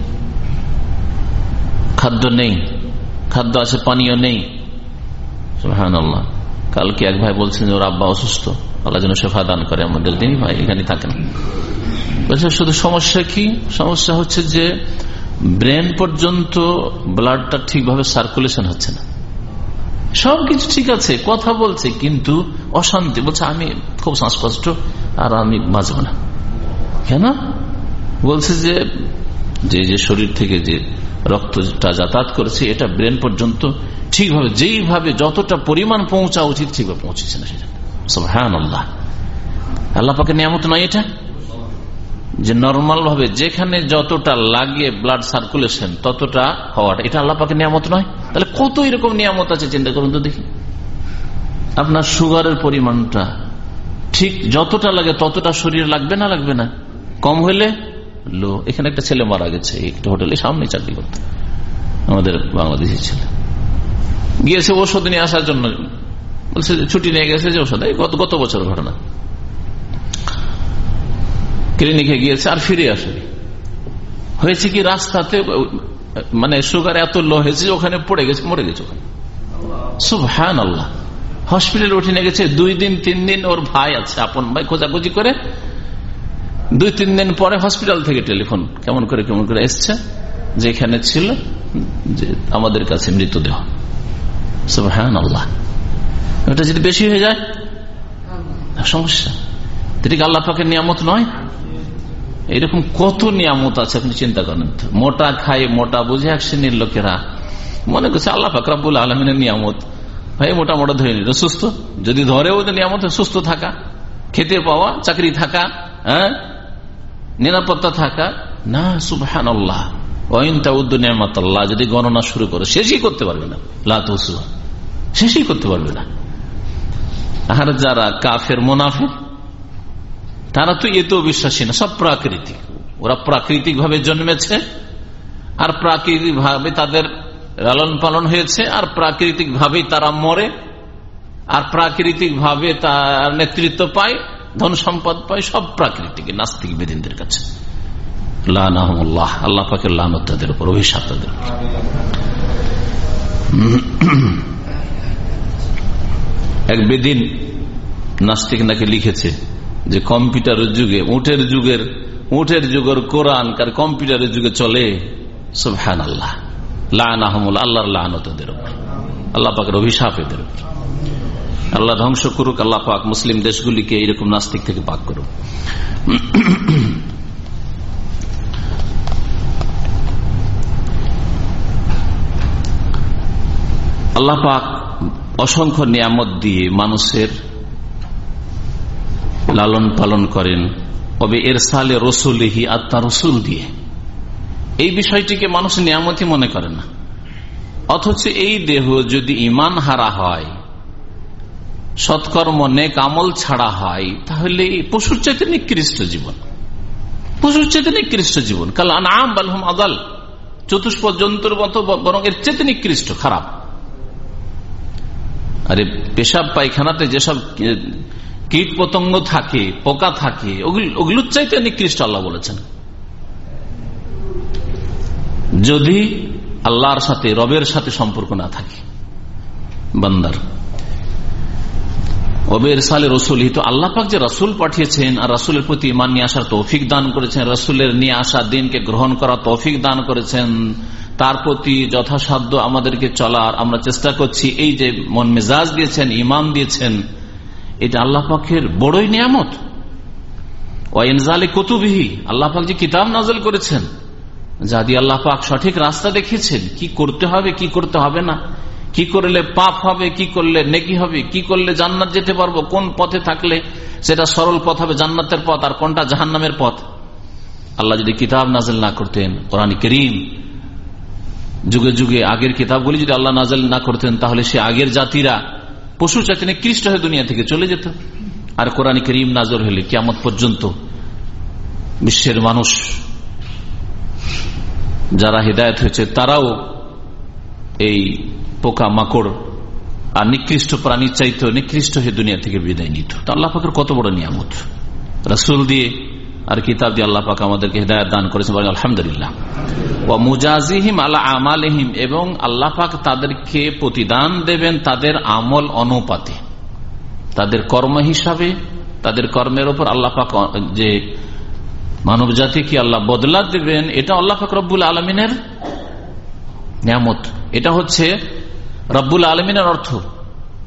খাদ্য নেই। খাদ্য আছে, পানীয় নেই। হ্যাঁ কালকে এক ভাই বলছেন ওর আব্বা অসুস্থ। আল্লাহ যেন শেফা দান করে আমাদের তিনি ভাই, এখানে থাকেন। শুধু সমস্যা কি? সমস্যা হচ্ছে যে ব্রেন পর্যন্ত ব্লাডটা ঠিকভাবে সার্কুলেশন হচ্ছে না। সবকিছু ঠিক আছে, কথা বলছে, কিন্তু অশান্তি। বলছে, আমি খুব শ্বাসকষ্ট, আর আমি বাঁচব না। কেন? বলছে যে যে যে শরীর থেকে যে রক্তটা যাতায়াত করেছে, এটা ব্রেন পর্যন্ত ঠিকভাবে, যেইভাবে যতটা পরিমাণ পৌঁছা উচিত, ঠিকভাবে পৌঁছেছে না সেটা। হ্যাঁ আল্লাহ আল্লাহ পাকে নিয়ামত নয় এটা? যে নর্মাল ভাবে যেখানে যতটা লাগে ব্লাড সার্কুলেশন ততটা হওয়াটা, এটা আল্লাহ পাকে নিয়ামত নয়? তাহলে কত এরকম নিয়ামত আছে, চিন্তা করুন তো দেখি। আপনার সুগারের পরিমাণটা ঠিক যতটা লাগে ততটা শরীরে লাগবে না লাগবে না? কম হইলে লো, এখানে একটা ছেলে মারা গেছে একটা হোটেলে সামনে চাকরি করতে। আমাদের বাংলাদেশের ছেলে। গিয়েছে ওষুধ নিয়ে আসার জন্য। বলছে ছুটি নিয়ে গেছে যে ওষুধ। গত গত বছর ঘটনা। ক্লিনিকে গিয়েছে আর ফিরে আসেনি হয়েছে কি রাস্তাতে মানে সুগার এত লো হয়েছে ওখানে পড়ে গেছে, মরে গেছে ওখানে। হ্যান আল্লাহ হসপিটালে উঠে নিয়ে গেছে, দুই দিন, তিন দিন ওর ভাই আছে, আপন ভাই খোঁজাখুঁজি করে দুই, তিন দিন পরে হসপিটাল থেকে টেলিফোন, কেমন করে কেমন করে এসছে, যে এখানে ছিল, যে আমাদের কাছে মৃতদেহ। হ্যান আল্লাহ ওটা যদি বেশি হয়ে যায়, সমস্যা। এটা কি আল্লাহ পাকের নিয়ামত নয়? এরকম কত নিয়ামত আছে, আপনি চিন্তা করেন মোটা খায়, মোটা বুঝে এক শ্রেণির লোকেরা। মনে করছে আল্লাহ ফাকরাবুল আলমিনের নিয়ামত। ভাই, মোটা মোটা ধরে নিল সুস্থ? যদি ধরে ওদের নিয়ামত, সুস্থ থাকা। খেতে পাওয়া, চাকরি থাকা হ্যাঁ? নিরাপত্তা থাকা? না সুবহান আল্লাহ যদি গণনা শুরু করে, শেষই করতে পারবে না। লাতুসুয়া শেষই করতে পারবে না। আর যারা কাফের মোনাফের তারা তো এতেও বিশ্বাসী না, সব প্রাকৃতিক। ওরা প্রাকৃতিক ভাবে জন্মেছে, আর প্রাকৃতিক ভাবে তাদের লালন পালন হয়েছে, আর প্রাকৃতিক ভাবেই তারা মরে, আর প্রাকৃতিক ভাবে তার নেতৃত্ব পায় ধন সম্পদ পায় সব প্রাকৃতিক নাস্তিক বেদিনদের কাছে। আল্লাহ তাদের উপর, অভিশাপ তাদের এক বেদিন নাস্তিক নাকি লিখেছে যে কম্পিউটারের যুগে উঠের যুগের উঠের যুগের কোরআন কার কম্পিউটারের যুগে চলে সুবহান আল্লাহ লান আহমুল আল্লাহর লানতদের উপর। আল্লাহ পাকের অভিশাপ এদের উপর। আল্লাহ ধ্বংস করুক, আল্লাহ পাক মুসলিম দেশগুলিকে এইরকম নাস্তিক থেকে পাক করুক। আল্লাহ পাক অসংখ্য নিয়ামত দিয়ে মানুষের লালন পালন করেন। তবে এর সালে রসুলহি আত্মা রসুল দিয়ে। এই বিষয়টিকে মানুষ নিয়ামতি মনে করে না। অথচ এই দেহ যদি ইমান হারা হয় সৎকর্ম, নেক আমল ছাড়া হয়, তাহলে পশুর চাইতে নিকৃষ্ট জীবন। পশুর চাইতে নিকৃষ্ট জীবন। কাল আনাম বালহম আদাল। চতুষ্প জন্তুর মতো বরং এর চেতে নিকৃষ্ট খারাপ। আরে পেশাব পায়খানাতে যেসব কীট পতঙ্গ থাকে, পোকা থাকে ওগুলোর চাইতে নিকৃষ্ট আল্লাহ বলেছেন। যদি আল্লাহর সাথে, রবের সাথে সম্পর্ক না থাকে, বান্দার। ওবের সালে রসুল হিত আল্লাহ পাক যে রসুল পাঠিয়েছেন, আর রসুলের প্রতি ইমান নিয়ে আসার তৌফিক দান করেছেন, রসুলের নিয়ে আসা দিনকে গ্রহণ করা তৌফিক দান করেছেন, তার প্রতি যথাসাধ্য আমাদেরকে চলার আমরা চেষ্টা করছি, এই যে মন মেজাজ দিয়েছেন ইমান দিয়েছেন, এটা আল্লাহ পাকের বড়ই নিয়ামত। ওয়াইনজালে কতুবিহি, আল্লাহ পাক যে কিতাব নাজল করেছেন, যা দিয়ে আল্লাহ পাক সঠিক রাস্তা দেখিয়েছেন, কি করতে হবে, কি করতে হবে না। কি করলে পাপ হবে, কি করলে নেকি হবে, কি করলে জান্নাত যেতে পারব, কোন পথে থাকলে সেটা সরল পথ হবে, জান্নাতের পথ, আর কোনটা জাহান্নামের পথ? আল্লাহ যদি কিতাব নাজেল না করতেন, কোরআন করিম, যুগে যুগে আগের কিতাবগুলি যদি আল্লাহ নাজেল না করতেন, তাহলে সে আগের জাতিরা পশু চাইতে নিকৃষ্ট হয়ে দুনিয়া থেকে চলে যেত। আর কোরআন করিম নাজর হলে কেমন পর্যন্ত বিশ্বের মানুষ যারা হৃদায়ত হয়েছে, তারাও এই পোকা মাকড় আর নিকৃষ্ট প্রাণীর চাইতে নিকৃষ্ট হয়ে দুনিয়া থেকে বিদায় নিত। আল্লাহ পাকের কত বড় নিয়ামত। রসুল দিয়ে আর কিতাব দিয়ে আল্লাহ পাক আমাদেরকে হৃদায়ত দান করেছেন আলহামদুলিল্লাহ। মুজাজিহিম আল্লাহ আমালহিম এবং আল্লাহ পাক তাদেরকে প্রতিদান দেবেন তাদের আমল অনুপাতে। তাদের কর্ম হিসাবে, তাদের কর্মের ওপর আল্লাহ পাক যে মানব জাতিকে আল্লাহ বদলা দেবেন, এটা আল্লাহ পাক আলমিনের নিয়ামত। এটা হচ্ছে রব্বুল আলমিনের অর্থ,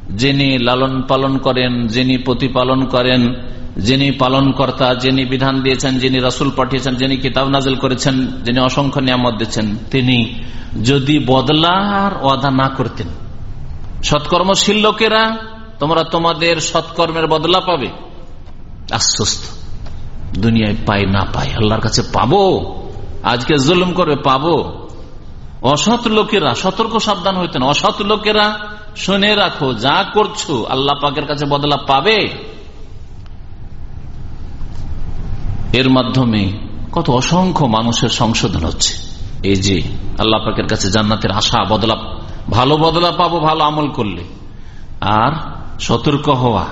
যিনি লালন পালন করেন, যিনি প্রতিপালন করেন, যিনি পালন কর্তা যিনি বিধান দিয়েছেন, যিনি রাসুল পাঠিয়েছেন, যিনি কিতাব নাজিল করেছেন, যিনি অসংখ্য নিয়ামত দিয়েছেন তিনি যদি বদলার ওয়াদা না করতেন, সৎকর্মশীল লোকেরা তোমরা তোমাদের সৎকর্মের বদলা পাবে। আশ্বস্ত, দুনিয়ায় পাই না পাই, আল্লাহর কাছে পাবো, আজকে জুলুম করবে, পাবো। অসৎ লোকেরা সতর্ক সাবধান হইতেন অসৎ লোকেরা শুনে রাখো, যা করছ আল্লাহ পাকের কাছে বদলা পাবে। এর মাধ্যমে কত অসংখ্য মানুষের সংশোধন হচ্ছে। এই যে আল্লাহ পাকের কাছে জান্নাতের আশা, বদলা, ভালো বদলা পাবো, ভালো আমল করলে। আর সতর্ক হওয়া,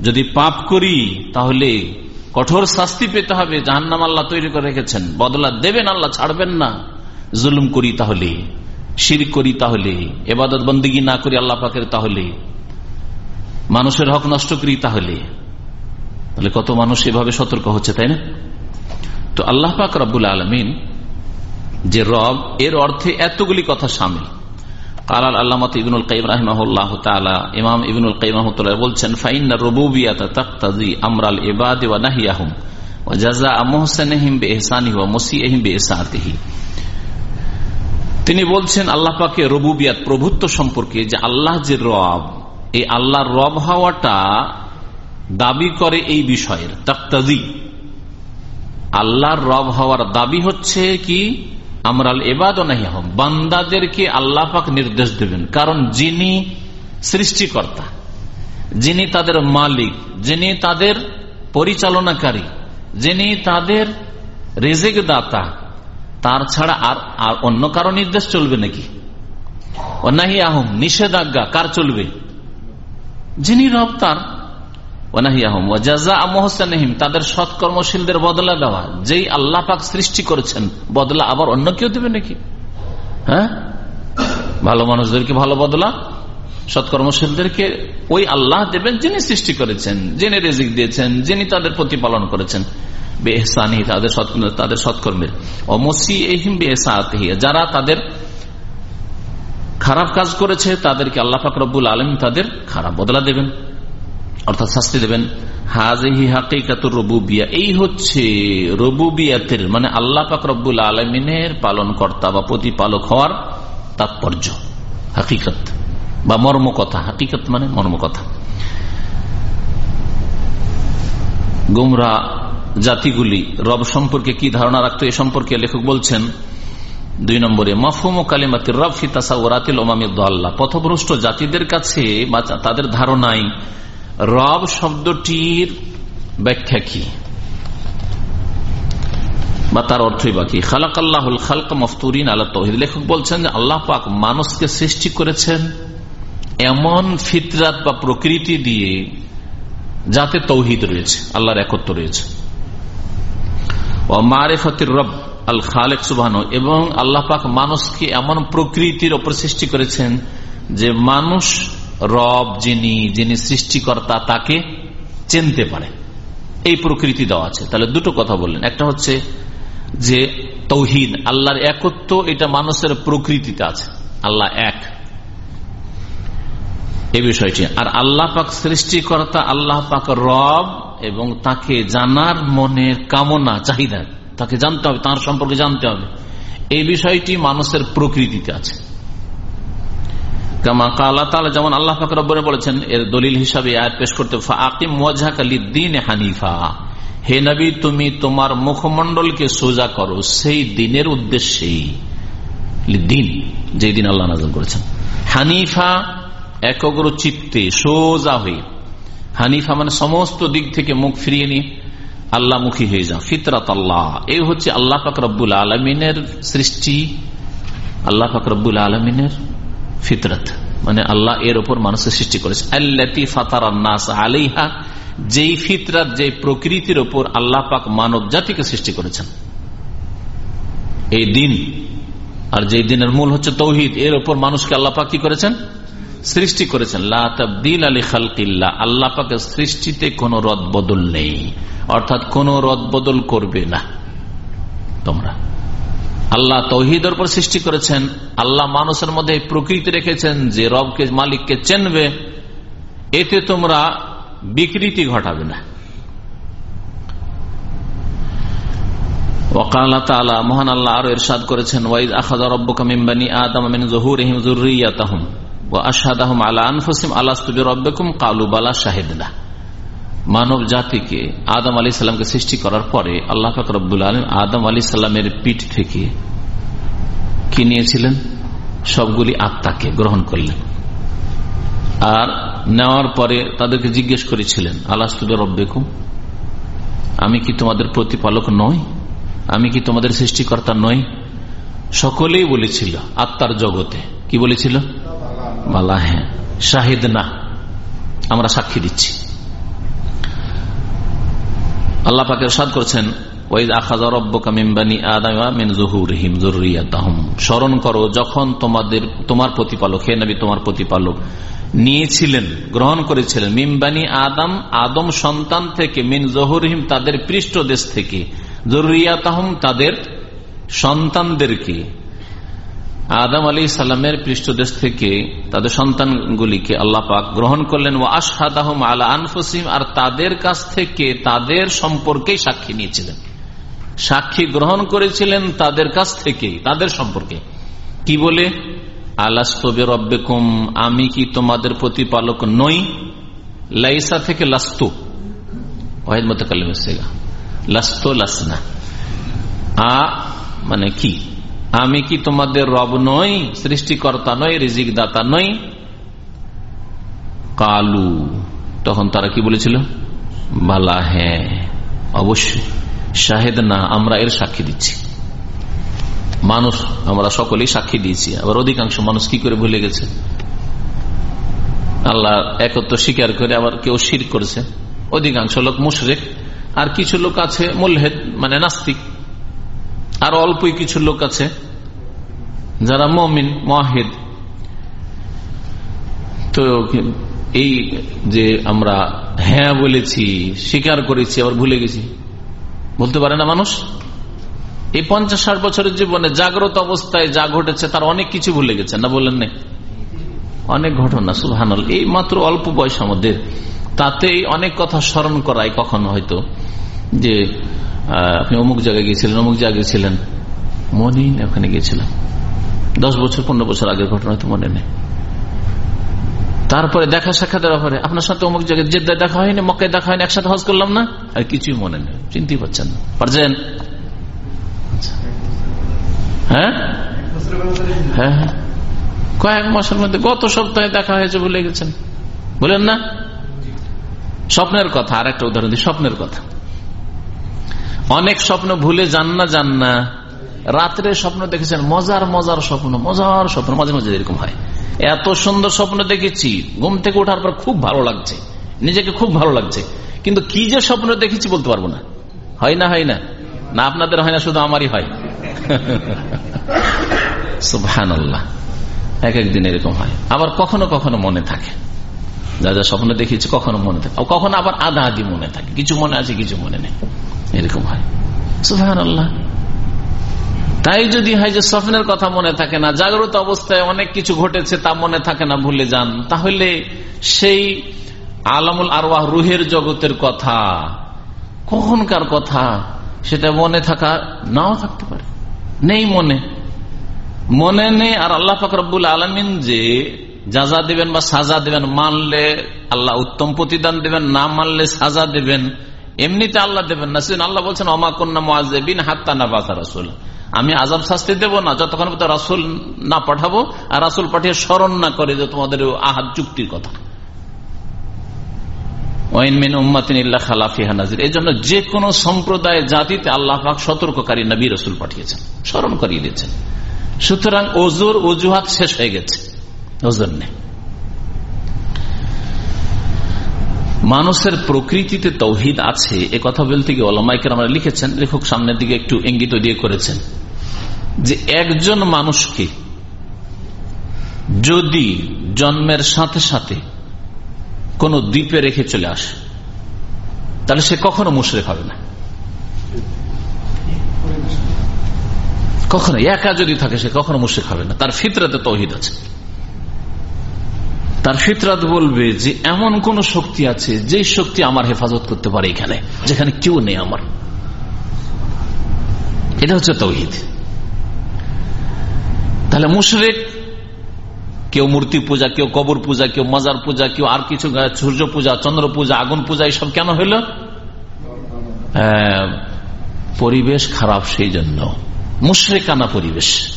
যদি পাপ করি, তাহলে কঠোর শাস্তি পেতে হবে। জাহান্নাম আল্লাহ তৈরি করে রেখেছেন। বদলা দেবেন আল্লাহ, ছাড়বেন না। জুলুম করি তাহলে শির করি তাহলে, এবাদত বন্দিগি না করি আল্লাহ পাকের তাহলে, মানুষের হক নষ্ট করি তাহলে তাহলে কত মানুষ এভাবে সতর্ক হচ্ছে, তাই না? তো আল্লাহ পাক রব্বুল আলমিন যে রব, এর অর্থে এতগুলি কথা সামিল। আল্লামত ইবনুল ইমাম ইবনুল তিনি বলছেন, আল্লাহ পাকে রবুবিয়াত প্রভুত্ব সম্পর্কে যে আল্লাহ যে রব, এই আল্লাহর রব হওয়াটা দাবি করে এই বিষয়ের, তাক্তাজি। আল্লাহর রব হওয়ার দাবি হচ্ছে কি আমরা এবাদ নাহিয়াহম, বান্দাদেরকে আল্লাহ পাক নির্দেশ দেবেন। কারণ যিনি সৃষ্টিকর্তা, যিনি তাদের মালিক, যিনি তাদের পরিচালনাকারী, যিনি তাদের রেজেক দাতা তার ছাড়া আর আর অন্য কারও নির্দেশ চলবে নাকি? অনাহি আহম নিষেধাজ্ঞা, কার চলবে? যিনি রব তার। তাদের সৎকর্মশীলদের বদলা দেওয়া, যেই আল্লাহ পাক সৃষ্টি করেছেন, বদলা আবার অন্য কেউ দেবে নাকি? হ্যাঁ? ভালো মানুষদেরকে ভালো বদলা, সৎকর্মশীলদেরকে ওই আল্লাহ দেবেন যিনি সৃষ্টি করেছেন, যিনি রেজিক দিয়েছেন, যিনি তাদের প্রতিপালন করেছেন। বেহসানি তাদের তাদের সৎকর্মের। যারা তাদের খারাপ কাজ করেছে, তাদেরকে আল্লাহ ফাকরবুল আলম তাদের খারাপ বদলা দেবেন। অর্থাৎ শাস্তি দেবেন। হাজহি এই হচ্ছে মানে আল্লাহ পাক রব্বুল আলমিনের পালন কর্তা বা প্রতিপালক হওয়ার তাৎপর্য। হাকিকত বা মর্মকথা, হাকিকত মানে মর্মকথা। গুমরা জাতিগুলি, রব সম্পর্কে কি ধারণা রাখতো এ সম্পর্কে লেখক বলছেন, দুই নম্বরে মাফুম কালিমাতির রফি তাসাউরাতিল ওমামিদ্দাল্লাহ পথভ্রষ্ট জাতিদের কাছে বা তাদের ধারণায় রব শব্দটির ব্যাখ্যা কি? বা তার অর্থই বাকি খালাক আল্লাহুল খালক মফতুরিন আল্লাহ তহিদ। লেখক বলছেন যে আল্লাহ পাক মানুষকে সৃষ্টি করেছেন এমন ফিতরাত বা প্রকৃতি দিয়ে যাতে তৌহিদ রয়েছে, আল্লাহর একত্র রয়েছে। ও মারেফতির রব আল খালেক এবং আল্লাহ পাক মানুষকে এমন প্রকৃতির ওপর সৃষ্টি করেছেন যে মানুষ রব, যিনি যিনি সৃষ্টিকর্তা, তাকে চিনতে পারে। এই প্রকৃতি দেওয়া আছে। তাহলে দুটো কথা বললেন। একটা হচ্ছে যে তৌহিদ, আল্লাহর একত্ব, এটা মানুষের প্রকৃতিতে আছে। আল্লাহ এক। এই বিষয়টি। আর আল্লাহ পাক সৃষ্টিকর্তা, আল্লাহ পাক রব এবং তাকে জানার মনের কামনা, চাহিদা, তাকে জানতে হবে, তার সম্পর্কে জানতে হবে। এই বিষয়টি মানুষের প্রকৃতিতে আছে। যেমন আল্লাহ রব্বরে বলেছেন, এর দলিল হিসাবে আয়াত পেশ করতে হানিফা। হে নবী, তুমি তোমার মুখমন্ডলকে সোজা করো, সেই দিনের উদ্দেশ্যেই। দিন যেই দিন আল্লাহ নাজল করেছেন। হানিফা একগ্র চিত্তে সোজা হয়ে। হানিফা মানে সমস্ত দিক থেকে মুখ ফিরিয়ে নিয়ে আল্লাহমুখী হয়ে যা ফিতরাত আল্লাহ। এই হচ্ছে আল্লাহ ফাকরবুল আলমিনের সৃষ্টি, আল্লাহ ফাকরবুল আলমিনের ফিতরত। মানে আল্লাহ এর ওপর মানুষের সৃষ্টি করেছে। আল্লাতি ফাতার আলিহা যেই ফিতরাত যে প্রকৃতির ওপর আল্লাহ পাক মানব জাতিকে সৃষ্টি করেছেন। এই দিন, আর যে দিনের মূল হচ্ছে তৌহিদ, এর ওপর মানুষকে আল্লাহ পাক কি করেছেন? সৃষ্টি করেছেন। লাবদিল আলী খালকিল্লা আল্লাহ পাকের সৃষ্টিতে কোন রদ বদল নেই। অর্থাৎ কোন রদ বদল করবে না তোমরা। আল্লাহ তৌহিদের উপর সৃষ্টি করেছেন। আল্লাহ মানুষের মধ্যে প্রকৃতি রেখেছেন যে রবকে, মালিককে চেনবে। এতে তোমরা বিকৃতি ঘটাবে না। মহান আল্লাহ আরও এরশাদ করেছেন। ওয়াইদ আখাদা রব্বকামিম্বানি আদম জহুর মানব জাতিকে আদম আলী সাল্লামকে সৃষ্টি করার পরে আল্লাহ ফকরবুল আলম আদম আলী সাল্লামের পিঠ থেকে কি নিয়েছিলেন? সবগুলি আত্মাকে গ্রহণ করলেন। আর নেওয়ার পরে তাদেরকে জিজ্ঞেস করেছিলেন আল্লাহবে রব্বেকুম আমি কি তোমাদের প্রতিপালক নই? আমি কি তোমাদের সৃষ্টিকর্তা নই? সকলেই বলেছিল, আত্মার জগতে। কি বলেছিল? মালা হ্যাঁ। শাহিদ না, আমরা সাক্ষী দিচ্ছি। আল্লাহ পাকের সাদ করছেন স্মরণ করো, যখন তোমাদের, তোমার প্রতিপালক, হে নবী, তোমার প্রতিপালক নিয়েছিলেন, গ্রহণ করেছিলেন মিমবানি আদম আদম সন্তান থেকে, মিন জহুরহিম তাদের পৃষ্ঠ দেশ থেকে জরুরিয়াতাহম তাদের সন্তানদেরকে আদম আলী সাল্লামের পৃষ্ঠদেশ থেকে তাদের সন্তানগুলিকে আল্লাহ পাক গ্রহণ করলেন। ও আশহাদাহম আলা আনফসিম আর তাদের কাছ থেকে তাদের সম্পর্কেই সাক্ষী নিয়েছিলেন। সাক্ষী গ্রহণ করেছিলেন তাদের কাছ থেকে তাদের সম্পর্কে। কি বলে? আলাস্তবে আমি কি তোমাদের প্রতিপালক নই? লাইসা থেকে লাস্তু। ওয়াহিদ লাস্তো লাসনা। আ মানে কি? আমি কি তোমাদের রব নই, সৃষ্টিকর্তা নই রিজিক দাতা নই? কালু। তখন তারা কি বলেছিল? বালা হ্যাঁ অবশ্যই। শাহেদ না, আমরা এর সাক্ষী দিচ্ছি। মানুষ, আমরা সকলেই সাক্ষী দিয়েছি। আবার অধিকাংশ মানুষ কি করে ভুলে গেছে? আল্লাহ একত্র স্বীকার করে আবার কেউ শির করেছে। অধিকাংশ লোক মুশরেক, আর কিছু লোক আছে মুলহেদ মানে নাস্তিক। আর অল্পই কিছু লোক আছে যারা মমিন মহেদ তো এই যে আমরা হ্যাঁ বলেছি, স্বীকার করেছি, আবার ভুলে গেছি। বলতে পারে না মানুষ? এই পঞ্চাশ ষাট বছরের জীবনে জাগ্রত অবস্থায় যা ঘটেছে, তার অনেক কিছু ভুলে গেছে না বললেন নেই? অনেক ঘটনা সুহানল এই মাত্র অল্প বয়স আমাদের। তাতেই অনেক কথা স্মরণ করায় কখনো হয়তো যে আপনি অমুক জায়গায় গিয়েছিলেন, অমুক জায়গায় গিয়েছিলেন। মনেই ওখানে গিয়েছিলাম। দশ বছর, পনেরো বছর আগের ঘটনা হয়তো মনে নেই। তারপরে দেখা সাক্ষাতের ব্যাপারে আপনার সাথে অমুক জায়গায় জেদ্দায় দেখা হয়নি, মক্কায় দেখা হয়নি, একসাথে হজ করলাম না? আর কিছুই মনে নেই, চিনতেই পারছেন না। পারছেন? হ্যাঁ? হ্যাঁ হ্যাঁ। কয়েক মাসের মধ্যে, গত সপ্তাহে দেখা হয়েছে ভুলে গেছেন। বলেন না? স্বপ্নের কথা আর একটা উদাহরণ দিই, স্বপ্নের কথা। অনেক স্বপ্ন ভুলে যান না যান না। রাত্রে স্বপ্ন দেখেছেন, মজার মজার স্বপ্ন মজার স্বপ্ন, মাঝে মাঝে এরকম হয়। এত সুন্দর স্বপ্ন দেখেছি, ঘুম থেকে ওঠার পর খুব ভালো লাগছে, নিজেকে খুব ভালো লাগছে। কিন্তু কি যে স্বপ্ন দেখেছি বলতে পারব না। হয় না হয় না। না আপনাদের হয় না, শুধু আমারই হয়। এক একদিন এরকম হয়। আবার কখনো কখনো মনে থাকে। যা যা স্বপ্ন দেখিয়েছি কখনো মনে থাকে। কখনো আবার আধা আধি মনে থাকে। কিছু মনে আছে, কিছু মনে নেই। এরকম হয়। সুফহান আল্লাহ তাই যদি হয় যে স্বপ্নের কথা মনে থাকে না, জাগ্রত অবস্থায় অনেক কিছু ঘটেছে তা মনে থাকে না, ভুলে যান। তাহলে সেই আলামুল আরওয়াহ রুহের জগতের কথা, কখনকার কথা, সেটা মনে থাকা, নাও থাকতে পারে। নেই মনে। মনে নেই, আর আল্লাহ ফাকরুল আলমিন যে যাজা দেবেন বা সাজা দেবেন, মানলে আল্লাহ উত্তম প্রতিদান দেবেন, না মানলে সাজা দেবেন এমনিতে আল্লাহ দেবেন না সেদিন আল্লাহ বলছেন অমাকন্যা মোয়াজেবিন হাত্তা না বাতা রাসুল। আমি আজাব শাস্তি দেব না, যতক্ষণ রাসুল না পাঠাবো, আর রাসুল পাঠিয়ে স্মরণ না করে যে তোমাদের আহাত চুক্তির কথা। যে কোনো সম্প্রদায়, জাতিতে আল্লাহ সতর্ককারী নবী রসুল পাঠিয়েছেন, স্মরণ করিয়ে দিয়েছেন। সুতরাং ওজোর অজুহাত শেষ হয়ে গেছে। মানুষের প্রকৃতিতে তৌহিদ আছে, এ কথা বলতে গিয়ে অলমাইকের আমরা লিখেছেন, লেখক সামনের দিকে একটু ইঙ্গিত দিয়ে করেছেন, যে একজন মানুষকে যদি জন্মের সাথে সাথে কোন দ্বীপে রেখে চলে আসে, তাহলে সে কখনো মুশরেক হবে না। কখনো একা যদি থাকে, সে কখনো মুশরেক হবে না। তার ফিতরাতে তৌহিদ আছে। তার ফিতরাত বলবে যে এমন কোন শক্তি আছে যে শক্তি আমার হেফাজত করতে পারে এখানে, যেখানে কেউ নেই আমার। এটা হচ্ছে তৌহিদ। তাহলে মুশরেক, কেউ মূর্তি পূজা, কেউ কবর পূজা, কেউ মাজার পূজা, কেউ আর কিছু সূর্য পূজা, চন্দ্র পূজা, আগুন পূজা, এসব কেন হইল? পরিবেশ খারাপ সেই জন্য। মুশরেকানা পরিবেশ।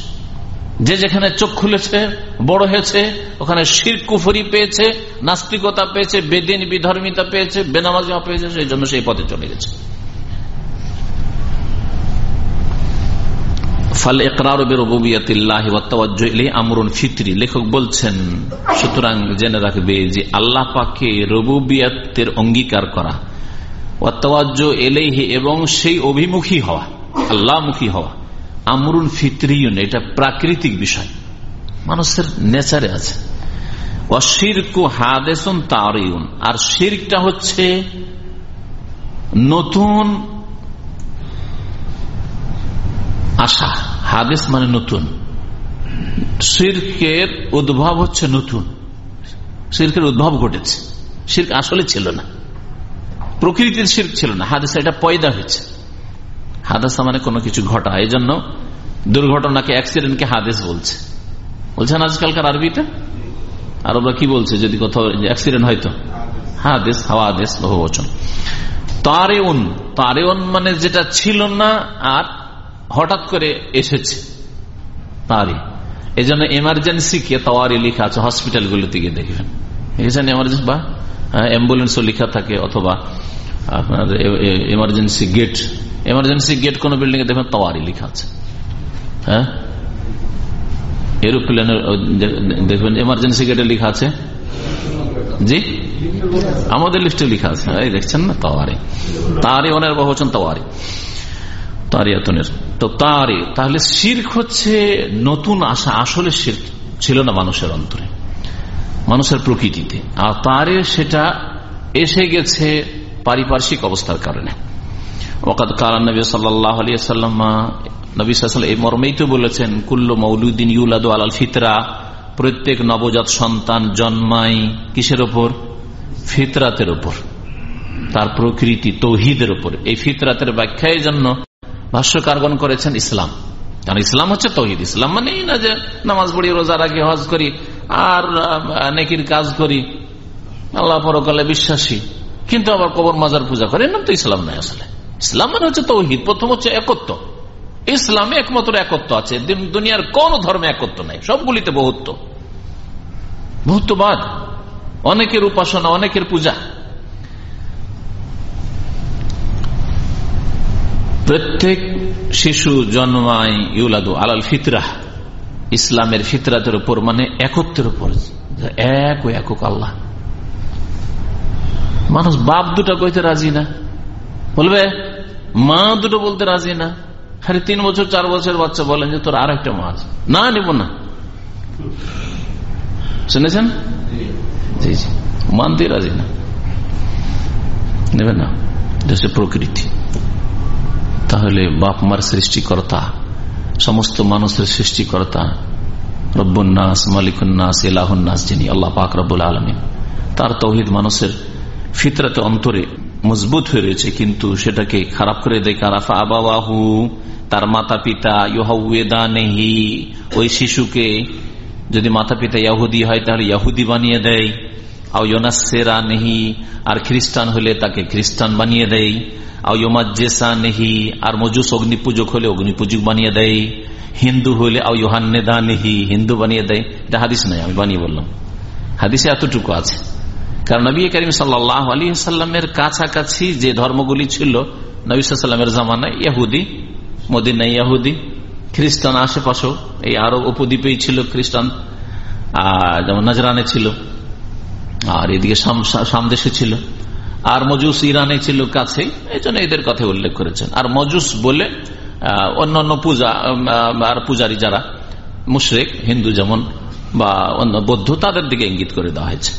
যে যেখানে চোখ খুলেছে, বড় হয়েছে, ওখানে শির কুফরি পেয়েছে, নাস্তিকতা পেয়েছে, বেদিন বিধর্মিতা পেয়েছে বেনামাজিমা পেয়েছে, সেই জন্য সেই পথে চলে গেছে। লেখক বলছেন, সুতরাং জেনে রাখবে যে আল্লাহ পাকে রবুবিয়াতের অঙ্গীকার করা ওয়াত্তাওয়াজ্জ এলেহি এবং সেই অভিমুখী হওয়া, আল্লাহমুখী হওয়া আমরুন ফিতরিয়ন, এটা প্রাকৃতিক বিষয়। মানুষের নেচারে আছে। অশিরকু হাদেসন তারিউন, আর শিরকটা হচ্ছে নতুন আশা। হাদেস মানে নতুন। শির্কের উদ্ভব হচ্ছে নতুন। শির্কের উদ্ভব ঘটেছে। শির্ক আসলে ছিল না। প্রকৃতির শির্ক ছিল না। হাদেস এটা পয়দা হয়েছে। হাদেসা মানে কোনো কিছু ঘটা এই জন্য দুর্ঘটনাকে অ্যাক্সিডেন্টকে হাদেস বলছে। বলছেন আজকালকার আরবিতে? আর ওরা কি বলছে যদি কোথাও অ্যাক্সিডেন্ট হয়তো হাদেস হাওয়া আদেশ বহু বচন তারেউন তারেউন মানে যেটা ছিল না আর হঠাৎ করে এসেছে। তারই এই জন্য এমার্জেন্সি কে তাওয়ারি লেখা আছে হসপিটালগুলোতে গিয়ে দেখবেন। দেখেছেন এমার্জেন্সি বা অ্যাম্বুলেন্সও লেখা থাকে অথবা আপনার এমার্জেন্সি গেট এমার্জেন্সি গেট কোন বিল্ডিং এ দেখবেন তাওয়ারি লেখা আছে। হ্যাঁ? এরোপ্লেনের দেখবেন এমার্জেন্সি গেটে লেখা আছে। জি? আমাদের লিস্টে লেখা আছে। এই দেখছেন না? তাওয়ারি। তারই অনেক বহুছেন তাওয়ারি। তারিয়াতনের তো তারে তাহলে শির্ক হচ্ছে নতুন আশা, আসলে শির্ক ছিল না মানুষের অন্তরে, মানুষের প্রকৃতিতে। আর তারে সেটা এসে গেছে পারিপার্শ্বিক অবস্থার কারণে। ওকাদ কালান নবী সাল্লাহ সাল্লামা নবী এই মর্মেই তো বলেছেন, কুল্ল মৌলুদ্দিন ইউলাদ আলাল ফিতরা প্রত্যেক নবজাত সন্তান জন্মায় কিসের ওপর ফিতরাতের ওপর তার প্রকৃতি তৌহিদের ওপর এই ফিতরাতের ব্যাখ্যায় জন্য ভাষ্যকারগণ করেছেন ইসলাম। কারণ ইসলাম হচ্ছে তৌহিদ। ইসলাম মানে না যে নামাজ পড়ি, রোজা রাখি, হজ করি, আর নেকির কাজ করি, আল্লাহ পরকালে বিশ্বাসী। কিন্তু আবার কবর মাজার পূজা করে নাম তো ইসলাম নয় আসলে। ইসলাম মানে হচ্ছে তৌহিদ, প্রথম হচ্ছে একত্র ইসলামে একমাত্র একত্র আছে। দুনিয়ার কোন ধর্মে একত্র নাই। সবগুলিতে বহুত্ব। বহুত্ববাদ। অনেকের উপাসনা, অনেকের পূজা। প্রত্যেক শিশু জন্মায় ইউলাদু আলাল ফিতরাহ ইসলামের ফিতরাতের উপর মানে একত্রের উপর। এক ও একক আল্লাহ। মানুষ বাপ দুটা কইতে রাজি না। বলবে, মা দুটো বলতে রাজি না। আরে তিন বছর, চার বছর বাচ্চা বলেন যে তোর আর একটা মা আছে। না, নেব না। শুনেছেন? মানতে রাজি না। নেবে না। দেশে প্রকৃতি। তাহলে বাপ মার সৃষ্টিকর্তা, সমস্ত মানুষের সৃষ্টিকর্তা, রব্বুন্নাস, মালিকুন্নাস এলাহুন্নাস যিনি আল্লাহ পাক রব্বুল আলমিন, তার তৌহিদ মানুষের ফিতরাতে অন্তরে মজবুত হয়ে রয়েছে, কিন্তু সেটাকে খারাপ করে দেয়। কারাফা আবাহু তার মাতা পিতা ইহাউদা নেহি ওই শিশুকে যদি মাতা পিতা ইয়াহুদি হয়, তাহলে ইয়াহুদি বানিয়ে দেয়। আয়োনাসেরা নেহি আর খ্রিস্টান হলে তাকে খ্রিস্টান বানিয়ে দেয়। আয়োমাজেসা নেহি আর মজুস অগ্নি পূজক হলে অগ্নি পূজক বানিয়ে দেয়। হিন্দু হলে আয়োহান্নেদা নেহি হিন্দু বানিয়ে দেয়। এটা হাদিস নয়, আমি বানিয়ে বললাম। হাদিসে এতটুকু আছে। কারণ নবী করিম সাল্লাহ আলী সাল্লামের কাছাকাছি যে ধর্মগুলি ছিল, নবী সাল্লামের জামানায় ইয়াহুদি মদিনা ইয়াহুদি খ্রিস্টান আশেপাশেও, এই আরব উপদ্বীপেই ছিল খ্রিস্টান যেমন নজরানে ছিল, আর এদিকে সামদেশে ছিল, আর মজুস ইরানে ছিল কাছে এই জন্য এদের কথা উল্লেখ করেছেন। আর মজুস বলে অন্য অন্য পূজা আর পূজারী যারা, মুশরেক, হিন্দু যেমন, বা অন্য বৌদ্ধ, তাদের দিকে ইঙ্গিত করে দেওয়া হয়েছে।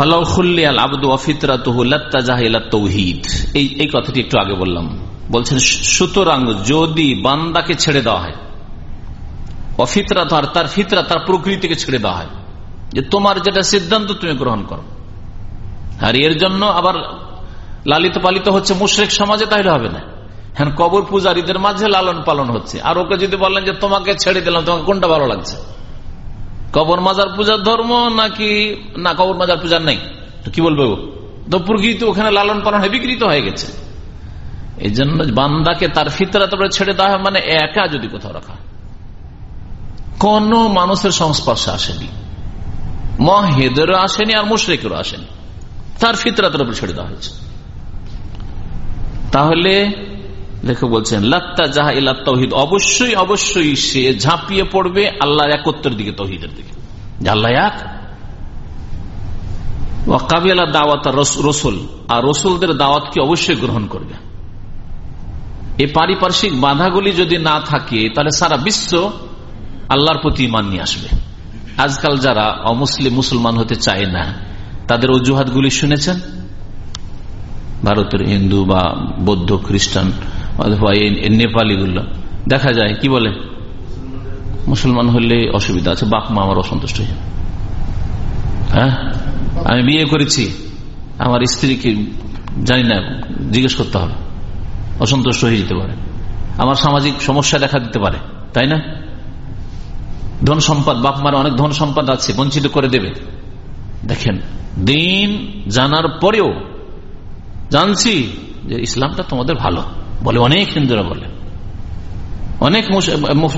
ফালাউখুল্লিয়াল আবদু অফিতরা তৌহিদ। এই এই কথাটি একটু আগে বললাম। বলছেন সুতরাং যদি বান্দাকে ছেড়ে দেওয়া হয় অফিতরা তার তার ফিতরা তার প্রকৃতিকে ছেড়ে দেওয়া হয়, যে তোমার যেটা সিদ্ধান্ত তুমি গ্রহণ করো। আর এর জন্য আবার লালিত পালিত হচ্ছে মুশ্রেক সমাজে, তাহলে হবে না। হ্যাঁ কবর পূজারীদের মাঝে লালন পালন হচ্ছে। আর ওকে যদি বললেন যে তোমাকে ছেড়ে দিলাম, তোমাকে কোনটা ভালো লাগছে? কবর মাজার পূজার ধর্ম নাকি না কবর মাজার পূজার নেই? তো কি বলবে ও? তো প্রকৃতি ওখানে লালন পালন হয়ে বিকৃত হয়ে গেছে। এই জন্য বান্দাকে তার ফিতরা তারপরে ছেড়ে দেওয়া হয় মানে একা যদি কোথাও রাখা। কোন মানুষের সংস্পর্শে আসেনি। মহেদেরও আসেনি আর মুশরেকেরও আসেনি। তার ফিতরাতের উপর ছেড়ে দেওয়া হয়েছে। তাহলে লেখক বলছেন, লাত্তা জাহা ইলা তৌহিদ। অবশ্যই অবশ্যই সে ঝাঁপিয়ে পড়বে আল্লাহর একত্রের দিকে, তৌহিদের দিকে। আল্লাহ এক। দাওয়াত রসুল। আর রসুলদের অবশ্যই গ্রহণ করবে? পারিপার্শ্বিক বাধাগুলি যদি না থাকে, তাহলে সারা বিশ্ব আল্লাহর প্রতি ইমান নিয়ে আসবে। আজকাল যারা অমুসলিম, মুসলমান হতে চায় না, তাদের অজুহাতগুলি শুনেছেন? ভারতের হিন্দু বা বৌদ্ধ, খ্রিস্টান অথবা এই নেপালিগুলো। দেখা যায়, কি বলে? মুসলমান হলে অসুবিধা আছে, বাপ মা আমার অসন্তুষ্ট হয়ে হ্যাঁ? আমি বিয়ে করেছি, আমার স্ত্রীকে জানি না, জিজ্ঞেস করতে হবে। অসন্তুষ্ট হয়ে যেতে পারে। আমার সামাজিক সমস্যা দেখা দিতে পারে, তাই না? ধন সম্পদ, বাপ মার অনেক ধন সম্পদ আছে, বঞ্চিত করে দেবে। দেখেন, দিন জানার পরেও জানছি যে ইসলামটা তোমাদের ভালো। বলে, অনেক হিন্দুরা বলে, অনেক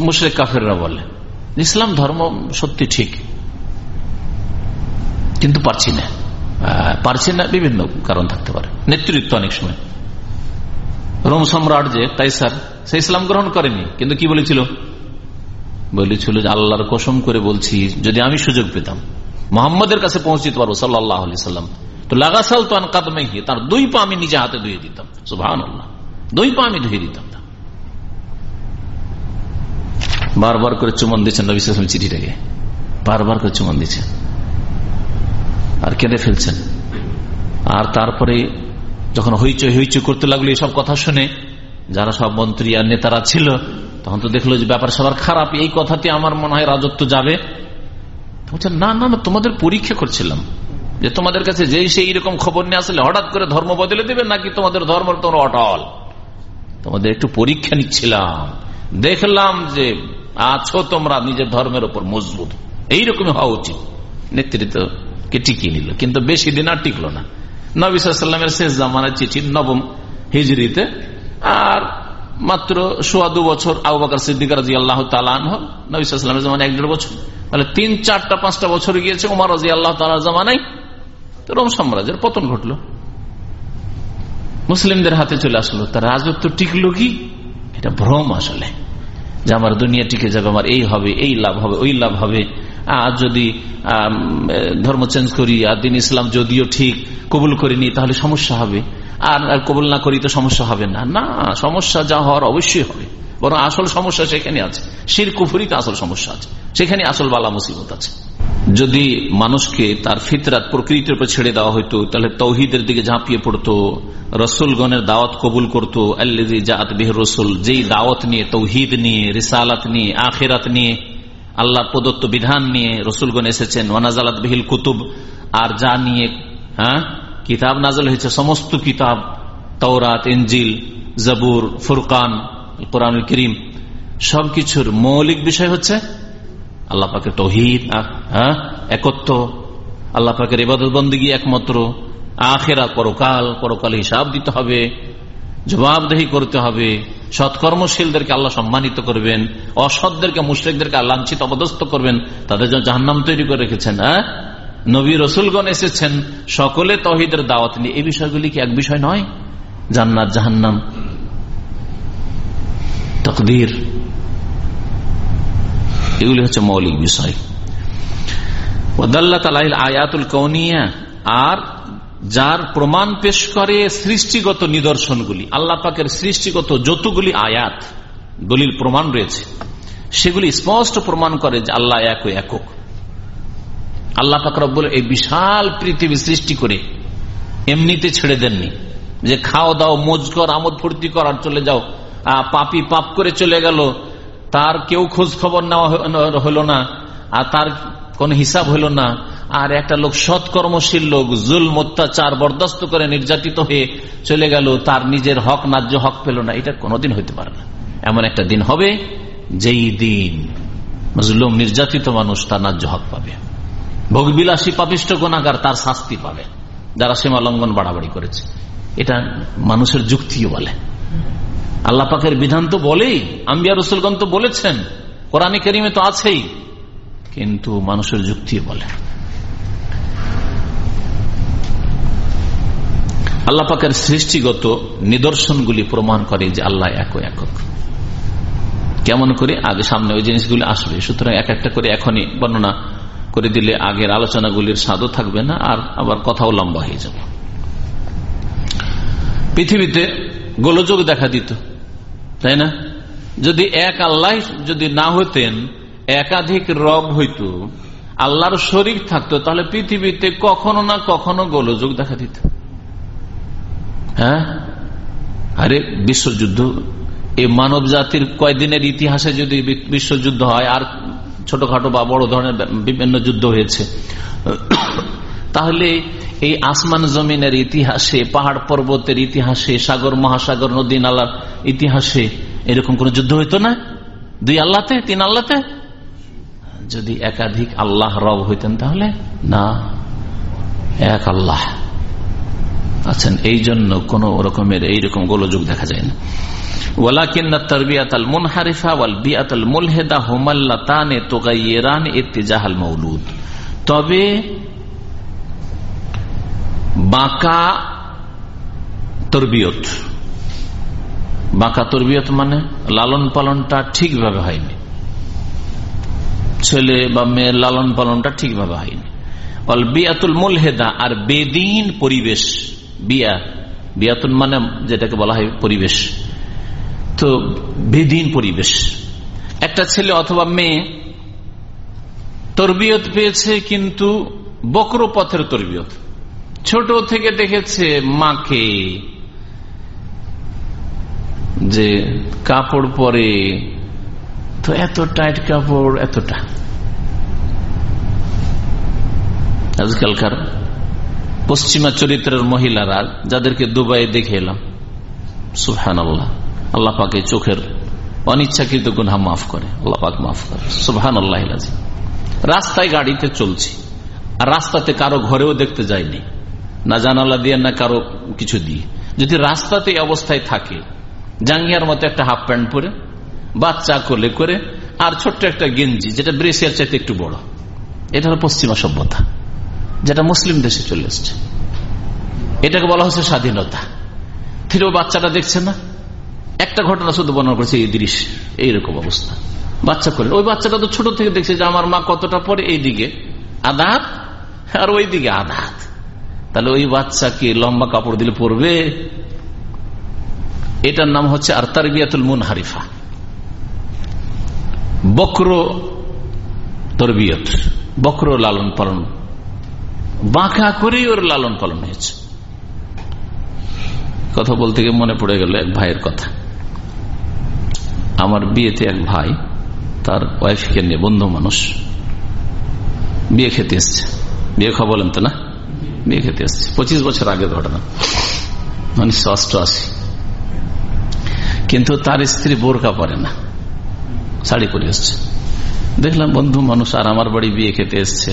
মুশরেক কাফেররা বলে, ইসলাম ধর্ম সত্যি ঠিক, কিন্তু পারছি না। পারছি না বিভিন্ন কারণ থাকতে পারে, নেতৃত্ব অনেক সময়। রোম সম্রাট যে তাইসার সে ইসলাম গ্রহণ করেনি, কিন্তু কি বলেছিল? বলেছিল যে আল্লাহর কসম করে বলছি, যদি আমি সুযোগ পেতাম, মোহাম্মদের কাছে পৌঁছতে পারব সাল্লাহ সাল্লাম। তো লাগাসাল তো কাদমে গিয়ে তার দুই পা আমি নিজে হাতে ধুয়ে দিতাম সুভান আল্লাহ দুই পা আমি ধুয়ে দিতাম না। বারবার করে চুমন দিচ্ছেন নবী চিঠিটাকে। বারবার করে চুমন দিচ্ছেন। আর কেঁদে ফেলছেন। আর তারপরে যখন হইচই হইচই করতে লাগল এসব কথা শুনে, যারা সব মন্ত্রী আর নেতারা ছিল, তখন তো দেখল যে ব্যাপার সবার খারাপ, এই কথাতে আমার মনে হয় রাজত্ব যাবে। না না না, তোমাদের পরীক্ষা করছিলাম। যে তোমাদের কাছে যেই সেই রকম খবর নিয়ে আসলে হঠাৎ করে ধর্ম বদলে দেবে নাকি তোমাদের ধর্ম তোমরা অটল? তোমাদের একটু পরীক্ষা নিচ্ছিলাম। দেখলাম যে আছো তোমরা নিজের ধর্মের উপর মজবুত। এইরকমই হওয়া উচিত। নেতৃত্বকে টিকিয়ে নিল, কিন্তু বেশি দিন আর টিকলো না। নবিসামের শেষ জামানের চিঠি, নবম হিজড়িতে আর মাত্র সোয়া দু বছর আবু বাকর সিদ্দিকার রাজি আল্লাহ তালান নবীলামের জামানে এক দেড় বছর। তাহলে তিন, চারটা, পাঁচটা বছর গিয়েছে উমার রাজি আল্লাহ তালার জামানাই রোম সাম্রাজ্যের পতন ঘটলো। মুসলিমদের হাতে চলে আসলো। তার রাজত্ব টিকলো কি? এটা ভ্রম আসলে। যে আমার দুনিয়া টিকে যাবে, আমার এই হবে, এই লাভ হবে, ওই লাভ হবে। আর যদি ধর্ম চেঞ্জ করি, আর দিন ইসলাম যদিও ঠিক, কবুল করিনি তাহলে সমস্যা হবে। আর কবুল না করি তো সমস্যা হবে না। না, সমস্যা যা হওয়ার অবশ্যই হবে। বরং আসল সমস্যা সেখানে আছে। শির কুফুরিতে আসল সমস্যা আছে। সেখানে আসল বালা মুসিবত আছে। যদি মানুষকে তার ফিতরাত প্রকৃতির উপর ছেড়ে দেওয়া হইতো, তাহলে তৌহিদের দিকে ঝাঁপিয়ে পড়তো, রসুলগণের দাওয়াত কবুল করতো আল্লি জাত বিহ রসুল, যেই দাওয়াত নিয়ে, তৌহিদ নিয়ে, রিসালাত নিয়ে, আখেরাত নিয়ে আল্লাহ প্রদত্ত বিধান নিয়ে রসুলগণ এসেছেন ওয়ানাজালাত বিহিল কুতুব, আর যা নিয়ে হ্যাঁ কিতাব নাজল হয়েছে, সমস্ত কিতাব তৌরাত ইঞ্জিল জবুর, ফুরকান কোরআন করিম, সবকিছুর মৌলিক বিষয় হচ্ছে আল্লাহ পাকের তহিদ হ্যাঁ? একত্র। আল্লাহ পাকের এবাদত বন্দী একমাত্র। আখেরা পরকাল পরকাল হিসাব দিতে হবে, জবাবদেহি করতে হবে। সৎকর্মশীলদেরকে আল্লাহ সম্মানিত করবেন, অসৎদেরকে, মুশ্রিকদেরকে লাঞ্ছিত অবদস্ত করবেন, তাদের জন্য জাহান্নাম তৈরি করে রেখেছেন হ্যাঁ? নবী রসুলগণ এসেছেন, সকলে তহিদের দাওয়াত নিয়ে। এই বিষয়গুলি কি এক বিষয় নয়? জান্নাত, জাহান্নাম। তকদির। এগুলি হচ্ছে মৌলিক বিষয়। আয়াতুল কৌনিয়া আর যার প্রমাণ পেশ করে সৃষ্টিগত নিদর্শনগুলি, আল্লাহ পাকের সৃষ্টিগত যতগুলি আয়াত, দলিল প্রমাণ রয়েছে, সেগুলি স্পষ্ট প্রমাণ করে যে আল্লাহ এক একক। আল্লাহ পাক রব্বুল এই বিশাল পৃথিবী সৃষ্টি করে এমনিতে ছেড়ে দেননি, যে খাও দাও, মোজ কর, আমোদ ফুর্তি কর, আর চলে যাও। পাপি পাপ করে চলে গেল তার কেউ খোঁজ খবর নেওয়া হলো না, আর তার কোন হিসাব হইল না, আর একটা লোক সৎকর্মশীল লোক, জুল অত্যাচার বরদাস্ত করে নির্যাতিত হয়ে চলে গেল, তার নিজের হক, ন্যায্য হক পেল না। এটা কোনোদিন হইতে পারে না। এমন একটা দিন হবে, যেই দিন মজলুম, নির্যাতিত মানুষ তার ন্যায্য হক পাবে। ভোগবিলাসী, পাপিষ্ট গোনাগার তার শাস্তি পাবে, যারা সীমা লঙ্ঘন বাড়াবাড়ি করেছে। এটা মানুষের যুক্তিও বলে। আল্লাহ পাকের বিধান তো বলেই, আম্বিয়া রসুলগঞ্জ তো বলেছেন, কোরআন করিমে তো আছেই, কিন্তু মানুষের যুক্তি বলে। আল্লাহ পাকের সৃষ্টিগত নিদর্শনগুলি প্রমাণ করে যে আল্লাহ এক একক। কেমন করে? আগে সামনে ওই জিনিসগুলি আসবে, সুতরাং এক একটা করে এখনই বর্ণনা করে দিলে আগের আলোচনাগুলির স্বাদও থাকবে না, আর আবার কথাও লম্বা হয়ে যাবে। পৃথিবীতে গোলযোগ দেখা দিত। তাই না? যদি এক আল্লাহ যদি না হতেন, একাধিক রব হইত, আল্লাহর শরীর থাকতো, তাহলে পৃথিবীতে কখনো না কখনো গোলযোগ দেখা দিত। হ্যাঁ? আরে, বিশ্বযুদ্ধ এই মানব জাতির কয়দিনের ইতিহাসে যদি বিশ্বযুদ্ধ হয়, আর ছোটখাটো বা বড় ধরনের বিভিন্ন যুদ্ধ হয়েছে, তাহলে এই আসমান জমিনের ইতিহাসে, পাহাড় পর্বতের ইতিহাসে, সাগর, মহাসাগর, নদী, নালার ইতিহাসে এরকম কোন যুদ্ধ হইতো না? দুই আল্লাহতে? তিন আল্লাহতে? যদি একাধিক আল্লাহ রব হইতেন তাহলে? না, এক আল্লাহ। আছেন এই জন্য কোন রকমের এইরকম গোলযোগ দেখা যায় না। তবে বাঁকা তরবিয়ত। বাঁকা তরবিয়ত মানে লালন পালনটা ঠিকভাবে হয়নি। ছেলে বা মেয়ের লালন পালনটা ঠিকভাবে হয়নি। অল বিয়াতুল মুলহেদা আর বেদিন পরিবেশ। বিয়া বিয়াতুল মানে যেটাকে বলা হয় পরিবেশ। তো বেদিন পরিবেশ। একটা ছেলে অথবা মেয়ে তরবিয়ত পেয়েছে কিন্তু বক্র পথের তরবিয়ত। ছোট থেকে দেখেছে মাকে যে কাপড় পরে, তো এত টাইট কাপড়, এতটা। আজকালকার পশ্চিমা চরিত্রের মহিলারা যাদেরকে দুবাই দেখে এলাম সুহান আল্লাহ আল্লাহ পাকে চোখের অনিচ্ছাকৃত গুনা মাফ করে, আল্লাহ পাক মাফ করে সুহান আল্লাহ রাস্তায় গাড়িতে চলছি, আর রাস্তাতে কারও ঘরেও দেখতে যায়নি না জানালা দিয়ে, না কারও কিছু দিয়ে। যদি রাস্তাতে অবস্থায় থাকে, জাঙ্গিয়ার মতো একটা হাফ প্যান্ট পরে, বাচ্চা কোলে করে, আর ছোট্ট একটা গেঞ্জি, যেটা ব্রেসিয়ার চাইতে একটু বড়, এটা হলো পশ্চিমা সভ্যতা, যেটা মুসলিম দেশে চলে এসছে। এটাকে বলা হচ্ছে স্বাধীনতা। ফিরেও বাচ্চাটা দেখছে না। একটা ঘটনা শুধু বর্ণনা করেছে, এই দৃশ্য, এইরকম অবস্থা। বাচ্চা করে ওই বাচ্চাটা তো ছোট থেকে দেখছে যে আমার মা কতটা পরে এই দিকে আধা হাত আর ওই দিকে আধা তাহলে ওই বাচ্চা বাচ্চাকে লম্বা কাপড় দিলে পরবে। এটার নাম হচ্ছে আর তারবিয়াতুল মুন হারিফা বক্র তরবিয়ত, বক্র লালন পালন। বাঁকা করেই ওর লালন পালন হয়েছে। কথা বলতে গিয়ে মনে পড়ে গেল এক ভাইয়ের কথা। আমার বিয়েতে এক ভাই, তার ওয়াইফকে নিয়ে বন্ধু মানুষ। বিয়ে খেতে এসছে। বিয়ে খাওয়া বলেন তো না? বিয়ে খেতে এসছে পঁচিশ বছর আগের ঘটনা উনিশশো অষ্টআশি কিন্তু তার স্ত্রী বোরকা পরে না শাড়ি পরে এসছে দেখলাম বন্ধু মানুষ আর আমার বাড়ি বিয়ে খেতে এসছে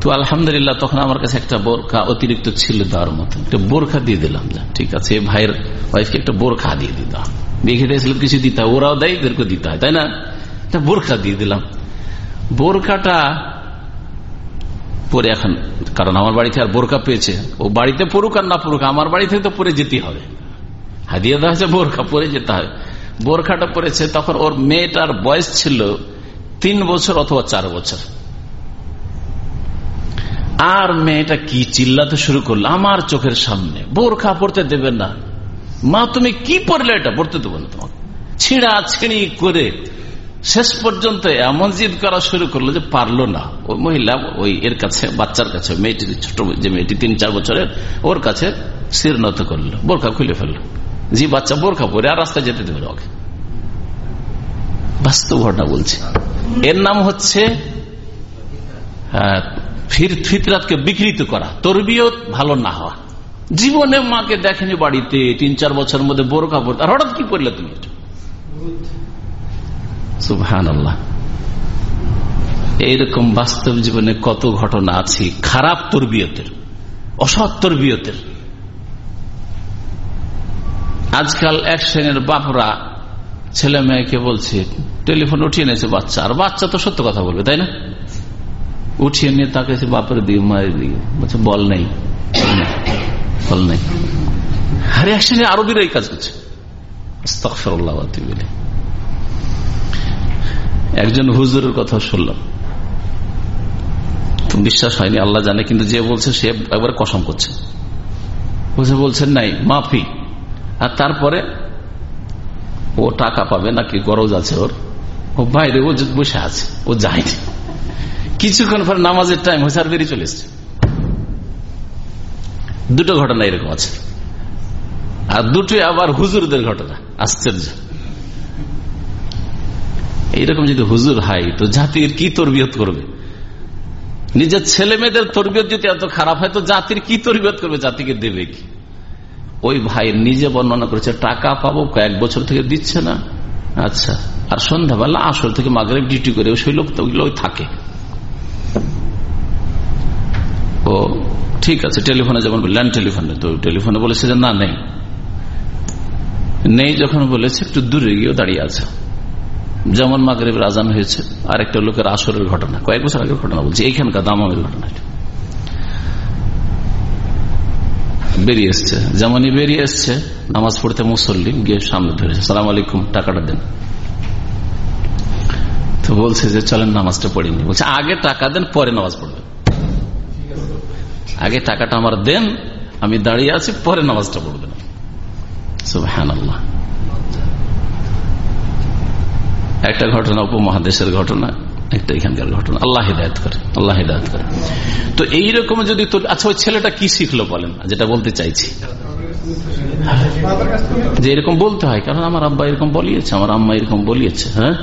তো আলহামদুলিল্লাহ তখন আমার কাছে একটা বোরখা অতিরিক্ত ছিল দেওয়ার মতো একটা বোরখা দিয়ে দিলাম ঠিক আছে ভাইয়ের ওয়াইফকে একটা বোরখা দিয়ে দিতাম বিয়ে খেতে এসলে কিছু দিতে হয় ওরাও দেয় দিতে হয় তাই না একটা বোরখা দিয়ে দিলাম বোরখাটা পরে এখন, কারণ আমার বাড়িতে আর বোরখা পেয়েছে। ও বাড়িতে পড়ুক আর না পড়ুক, আমার বাড়ি থেকে তো পরে যেতে হবে। হাদিয়া দেওয়া হয়েছে, বোরখা পরে যেতে হবে। বোরখাটা পরেছে, তখন ওর মেয়েটার বয়স ছিল তিন বছর অথবা চার বছর। আর মেয়েটা কি চিল্লাতে শুরু করল? আমার চোখের সামনে। বোরখা পড়তে দেবে না। মা, তুমি কি পড়লে এটা? পড়তে দেবো না তোমাকে। ছিঁড়া ছিঁড়ি করে শেষ পর্যন্ত এমন জিদ করা শুরু করল যে পারল না। ওই মহিলা ওই এর কাছে, বাচ্চার কাছে মেয়েটি ছোট যে মেয়েটি তিন চার বছরের, ওর কাছে শির নত করল, বোরখা খুলে ফেলল। জি, বাচ্চা বোরখা পরে আর রাস্তায় যেতে দেবে ওকে। বাস্তব ঘটনা বলছে। এর নাম হচ্ছে ফিতরাতকে বিকৃত করা, তরবিয়ত ভালো না হওয়া। জীবনে মাকে দেখেনি বাড়িতে, তিন চার বছরের মধ্যে বোরখা পড়তে আর হঠাৎ কি করলে তুমি সুবহান এইরকম বাস্তব জীবনে কত ঘটনা আছে, খারাপ তরবিয়তের, অসৎ তরবিয়তের। আজকাল এক শ্রেণির বাপরা ছেলে মেয়েকে বলছে, টেলিফোন উঠিয়ে নিয়েছে বাচ্চা। আর বাচ্চা তো সত্য কথা বলবে, তাই না? উঠিয়ে নিয়ে তাকে বাপের দিকে, মায়ের দিকে বলছে, বল নেই। বল নেই। আরে এক শ্রেণির আরবিরা এই কাজ করছে। একজন হুজুরের কথা শুনলাম। বিশ্বাস হয়নি, আল্লাহ জানে, কিন্তু যে বলছে সে একবার কসম করছে। বলছে, বলছেন নাই, মাফি। আর তারপরে, ও টাকা পাবে নাকি, গরজ আছে ওর। ও বাইরে, ও বসে আছে, ও যায়নি কিছুক্ষণ পর নামাজের টাইম হয়েছে আর বেরিয়ে চলে এসছে। দুটো ঘটনা এরকম আছে। আর দুটোই আবার হুজুরদের ঘটনা, আশ্চর্য। এইরকম যদি হুজুর হয়, তো জাতির কি তরবিয়ত করবে? নিজের ছেলে মেয়েদের তরবিয়ত যদি এত খারাপ হয়, তো জাতির কি তরবিয়ত করবে? জাতিকে দেবে কি? ওই ভাই নিজে বর্ণনা করেছে, টাকা পাবো, কয়েক বছর থেকে দিচ্ছে না। আচ্ছা আর সন্ধ্যাবেলা আসর থেকে মাগরেব ডিউটি করে সেই লোক তো থাকে। ও, ঠিক আছে, টেলিফোনে যেমন ল্যান্ড টেলিফোনে, তো টেলিফোনে বলেছে যে না, নেই। নেই যখন বলেছে, একটু দূরে গিয়েও দাঁড়িয়ে আছে। যেমন মাগরেব আজান হয়েছে আর একটা লোকের আসরের ঘটনা, কয়েক বছর আগের ঘটনা বলছি এইখানকার দামামের ঘটনা বেরিয়ে এসছে, যেমনই বেরিয়ে এসছে, নামাজ পড়তে মুসল্লি গিয়ে সামনে ধরেছে, সালাম আলাইকুম, টাকাটা দেন। তো বলছে যে, চলেন নামাজটা পড়িনি বলছে, আগে টাকা দেন, পরে নামাজ পড়বে। আগে টাকাটা আমার দেন, আমি দাঁড়িয়ে আছি, পরে নামাজটা পড়বেন হ্যান আল্লাহ একটা ঘটনা, উপমহাদেশের ঘটনা, একটা এখানকার ঘটনা। আল্লাহ হিদায়ত করে, আল্লাহ হিদায়ত করে। তো এইরকম যদি আচ্ছা ওই ছেলেটা কি শিখলো বলেন যেটা বলতে চাইছি। যে এরকম বলতে হয়, কারণ আমার আব্বা এরকম বলিয়েছে, আমার আম্মা এরকম বলিয়েছে হ্যাঁ?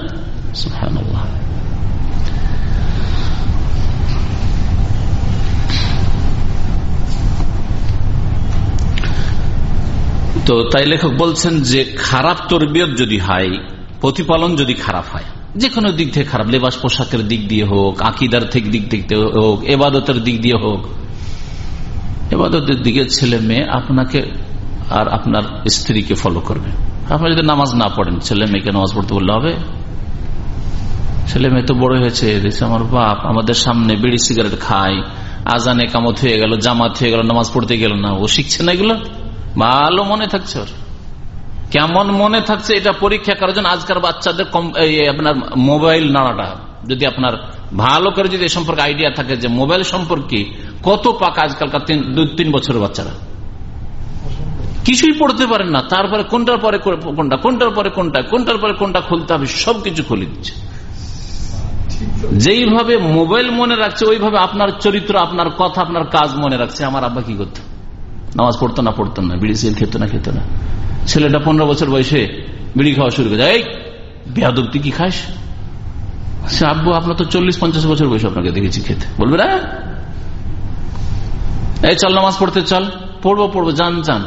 তো তাই লেখক বলছেন যে, খারাপ তরবিয়ত যদি হয় প্রতিপালন যদি খারাপ হয় যে কোনো দিক থেকে খারাপ, লেবাস পোশাকের দিক দিয়ে হোক, আকিদার থেকে দিক থেকে হোক, এবাদতের দিক দিয়ে হোক, এবাদতের দিকে ছেলে মেয়ে আপনাকে আর আপনার স্ত্রীকে ফলো করবে। আপনি যদি নামাজ না পড়েন, ছেলে মেয়েকে নামাজ পড়তে বললে হবে? ছেলে মেয়ে তো বড় হয়েছে আমার বাপ আমাদের সামনে বিড়ি সিগারেট খায়, আজানে কামত হয়ে গেল, জামাত হয়ে গেল, নামাজ পড়তে গেল না। ও শিখছে না এগুলো? ভালো মনে থাকছে ওর। কেমন মনে থাকছে এটা পরীক্ষা করার জন্য আজকাল বাচ্চাদের আপনার মোবাইল নাড়াটা। যদি আপনার ভালো করে যদি এ সম্পর্কে আইডিয়া থাকে যে মোবাইল সম্পর্কে কত পাক আজকালকার দুই তিন বছরের বাচ্চারা। কিছুই পড়তে পারেন না। তারপরে কোনটার পরে কোনটা, কোনটার পরে কোনটা, কোনটার পরে কোনটা খুলতে হবে, সবকিছু খুলে দিচ্ছে। যেইভাবে মোবাইল মনে রাখছে, ওইভাবে আপনার চরিত্র, আপনার কথা, আপনার কাজ মনে রাখছে। আমার আব্বা কি করতো? নামাজ পড়তো না পড়তো না। বিড়ি সিল খেতো না খেতো না। ছেলেটা পনেরো বছর বয়সে বিড়ি খাওয়া শুরু করে। এই বেহাদব তুই কি খাস? সে আব্বু, আপনার তো চল্লিশ, পঞ্চাশ বছর বয়সে আপনাকে দেখেছি খেতে। বলবে না? এই, চল, নামাজ পড়তে চল। পড়ব পড়ব, যান যান।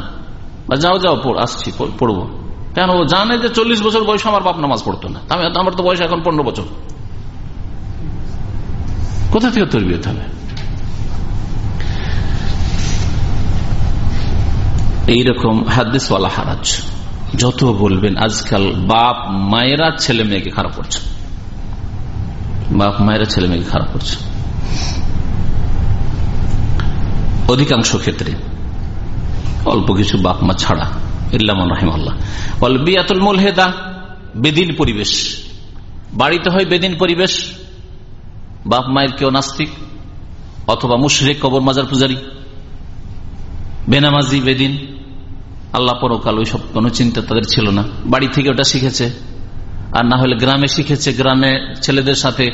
বা যাও যাও আসছি পড়ব। কেন, ও জানে যে চল্লিশ বছর বয়স আমার বাপ নামাজ পড়তো না। আমার তো বয়স এখন পনেরো বছর। কোথা থেকে তরবিয়ত হবে? এইরকম হাদিসওয়ালা হারাজ। যত বলবেন, আজকাল বাপ মায়েরা ছেলে মেয়েকে খারাপ করছে। বাপ মায়েরা ছেলে মেয়েকে খারাপ করছে। অধিকাংশ ক্ষেত্রে অল্প কিছু বাপ মা ছাড়া ইল্লামান রাহিমাল্লাহ। বিয়াতুল মুলহেদা, বেদিন পরিবেশ। বাড়িতে হয় বেদিন পরিবেশ। বাপ মায়ের কেউ নাস্তিক অথবা মুশরেক কবর মাজার পূজারী। বেনামাজি বেদিন। আল্লাহ পরকাল ওই সব কোনো চিন্তা তাদের ছিল না। বাড়ি থেকে ওটা শিখেছে। আর না হলে গ্রামে শিখেছে, গ্রামে ছেলেদের সাথে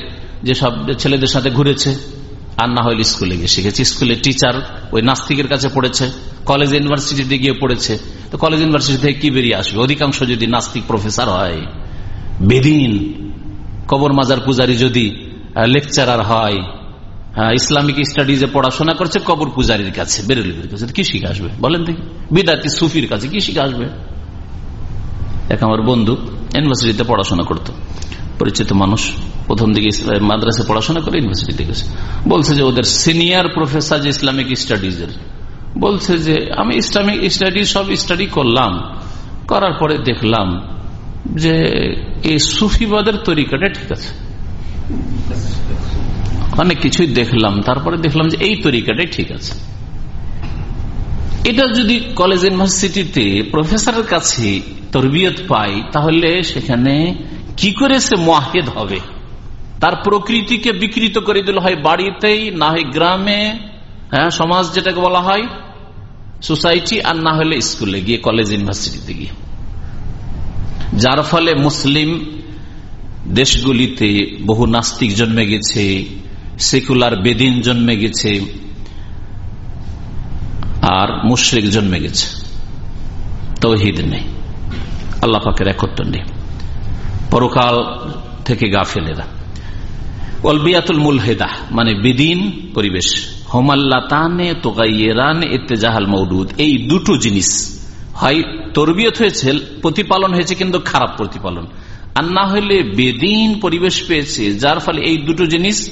যে সব ছেলেদের সাথে ঘুরেছে, আর না হলে স্কুলে গিয়ে শিখেছে। স্কুলে টিচার ওই নাস্তিকের কাছে পড়েছে কলেজ ইউনিভার্সিটিতে গিয়ে পড়েছে। তো কলেজ ইউনিভার্সিটি থেকে কি বেরিয়ে আসবে? অধিকাংশ যদি নাস্তিক প্রফেসর হয়, বেদিন কবর মাজার পূজারী যদি লেকচারার হয় ইসলামিক স্টাডিজে পড়াশোনা করছে কবর পূজারীর কাছে বেরেলির কাছে। কি শিখে আসবে? বলেন দেখি। বিদাতি সুফির কাছে কি শিখে আসবে? এক আমার বন্ধু ইউনিভার্সিটিতে পড়াশোনা করত। পরিচিত মানুষ। প্রথম দিকে মাদ্রাসে পড়াশোনা করে ইউনিভার্সিটিতে গেছে। বলছে যে ওদের সিনিয়র প্রফেসর যে ইসলামিক স্টাডিজের, বলছে যে আমি ইসলামিক স্টাডি সব স্টাডি করলাম। করার পরে দেখলাম যে এই সুফিবাদের তরিকাটা ঠিক আছে। অনেক কিছুই দেখলাম, তারপরে দেখলাম যে এই তরিকাটাই ঠিক আছে। এটা যদি কলেজ ইউনিভার্সিটিতে প্রফেসরের কাছে তরবিয়ত পাই, তাহলে সেখানে কি করে সে মাহেদ হবে? তার প্রকৃতিকে বিকৃত করে দিল হয় বাড়িতেই, না হয় গ্রামে হ্যাঁ সমাজ যেটাকে বলা হয় সোসাইটি আর না হলে স্কুলে গিয়ে কলেজ ইউনিভার্সিটিতে গিয়ে। যার ফলে মুসলিম দেশগুলিতে বহু নাস্তিক জন্মে গেছে সেকুলার বেদিন জন্মে গেছে আর মুশ্রিক জন্মে গেছে। তৌহিদ নেই। আল্লাহ পাকের একত্র নেই। পরকাল থেকে গাফেলেরা। অলবিয়াতুল মুলহেদা মানে বেদিন পরিবেশ। হোমাল্লাতানে এতেজাহাল মৌদুদ এই দুটো জিনিস হয়, তরবিয়ত হয়েছে, প্রতিপালন হয়েছে, কিন্তু খারাপ প্রতিপালন। আর না হলে বেদিন পরিবেশ পেয়েছে, যার ফলে এই দুটো জিনিস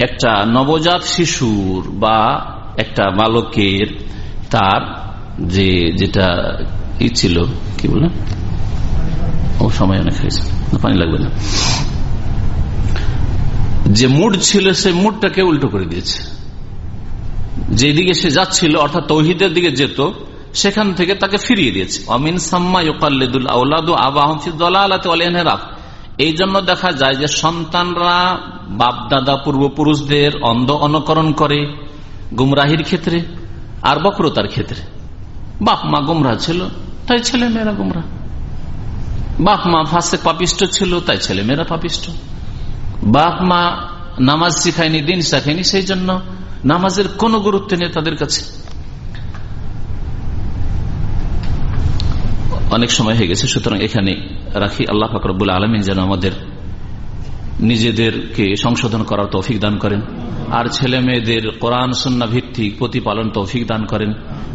একটা নবজাত শিশুর বা একটা বালকের তার যে, যেটা ই ছিল, কি বলে? ও সময় অনেক হয়েছে, পানি লাগবে না। যে মুড ছিল সে মুডটাকে উল্টো করে দিয়েছে। যেদিকে সে যাচ্ছিল, অর্থাৎ তৌহিদের দিকে যেত, সেখান থেকে তাকে ফিরিয়ে দিয়েছে। অমিন সাম্মা ইকাল্লেদুল আউলাদু আবাহম ফিদ্দালাত এই জন্য দেখা যায় যে সন্তানরা বাপ দাদা পূর্বপুরুষদের অন্ধ অনুকরণ করে গুমরাহির ক্ষেত্রে আর বক্রতার ক্ষেত্রে। বাপ মা গুমরা ছিল, তাই ছেলে মেয়েরা গুমরা। বাপ মা ফাঁসে পাপিষ্ট ছিল, তাই ছেলে মেয়েরা পাপিষ্ট। বাপ মা নামাজ শিখায়নি, দিন শিখায়নি সেই জন্য নামাজের কোনো গুরুত্ব নেই তাদের কাছে। অনেক সময় হয়ে গেছে, সুতরাং এখানে রাখি আল্লাহ ফাকরবুল আলমিন যেন আমাদের নিজেদেরকে সংশোধন করার তৌফিক দান করেন, আর ছেলে মেয়েদের কোরআন সন্না ভিত্তিক প্রতিপালন তৌফিক দান করেন।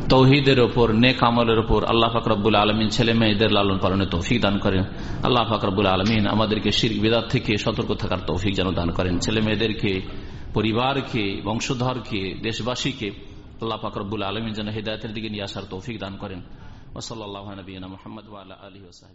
তৌহিদের ওপর, নেক আমলের ওপর আল্লাহ ফাকরবুল আলমিন ছেলে মেয়েদের লালন পালনের তৌফিক দান করেন। আল্লাহ ফাকরবুল আলমিন আমাদেরকে শির বিদাত থেকে সতর্ক থাকার তৌফিক যেন দান করেন। ছেলে মেয়েদেরকে, পরিবারকে, বংশধরকে, দেশবাসীকে আল্লাহ ফাকরবুল আলমিন যেন হৃদায়তের দিকে নিয়ে আসার তৌফিক দান করেন। ওসল নবীনা মোহাম্মদ আলী ওসাহ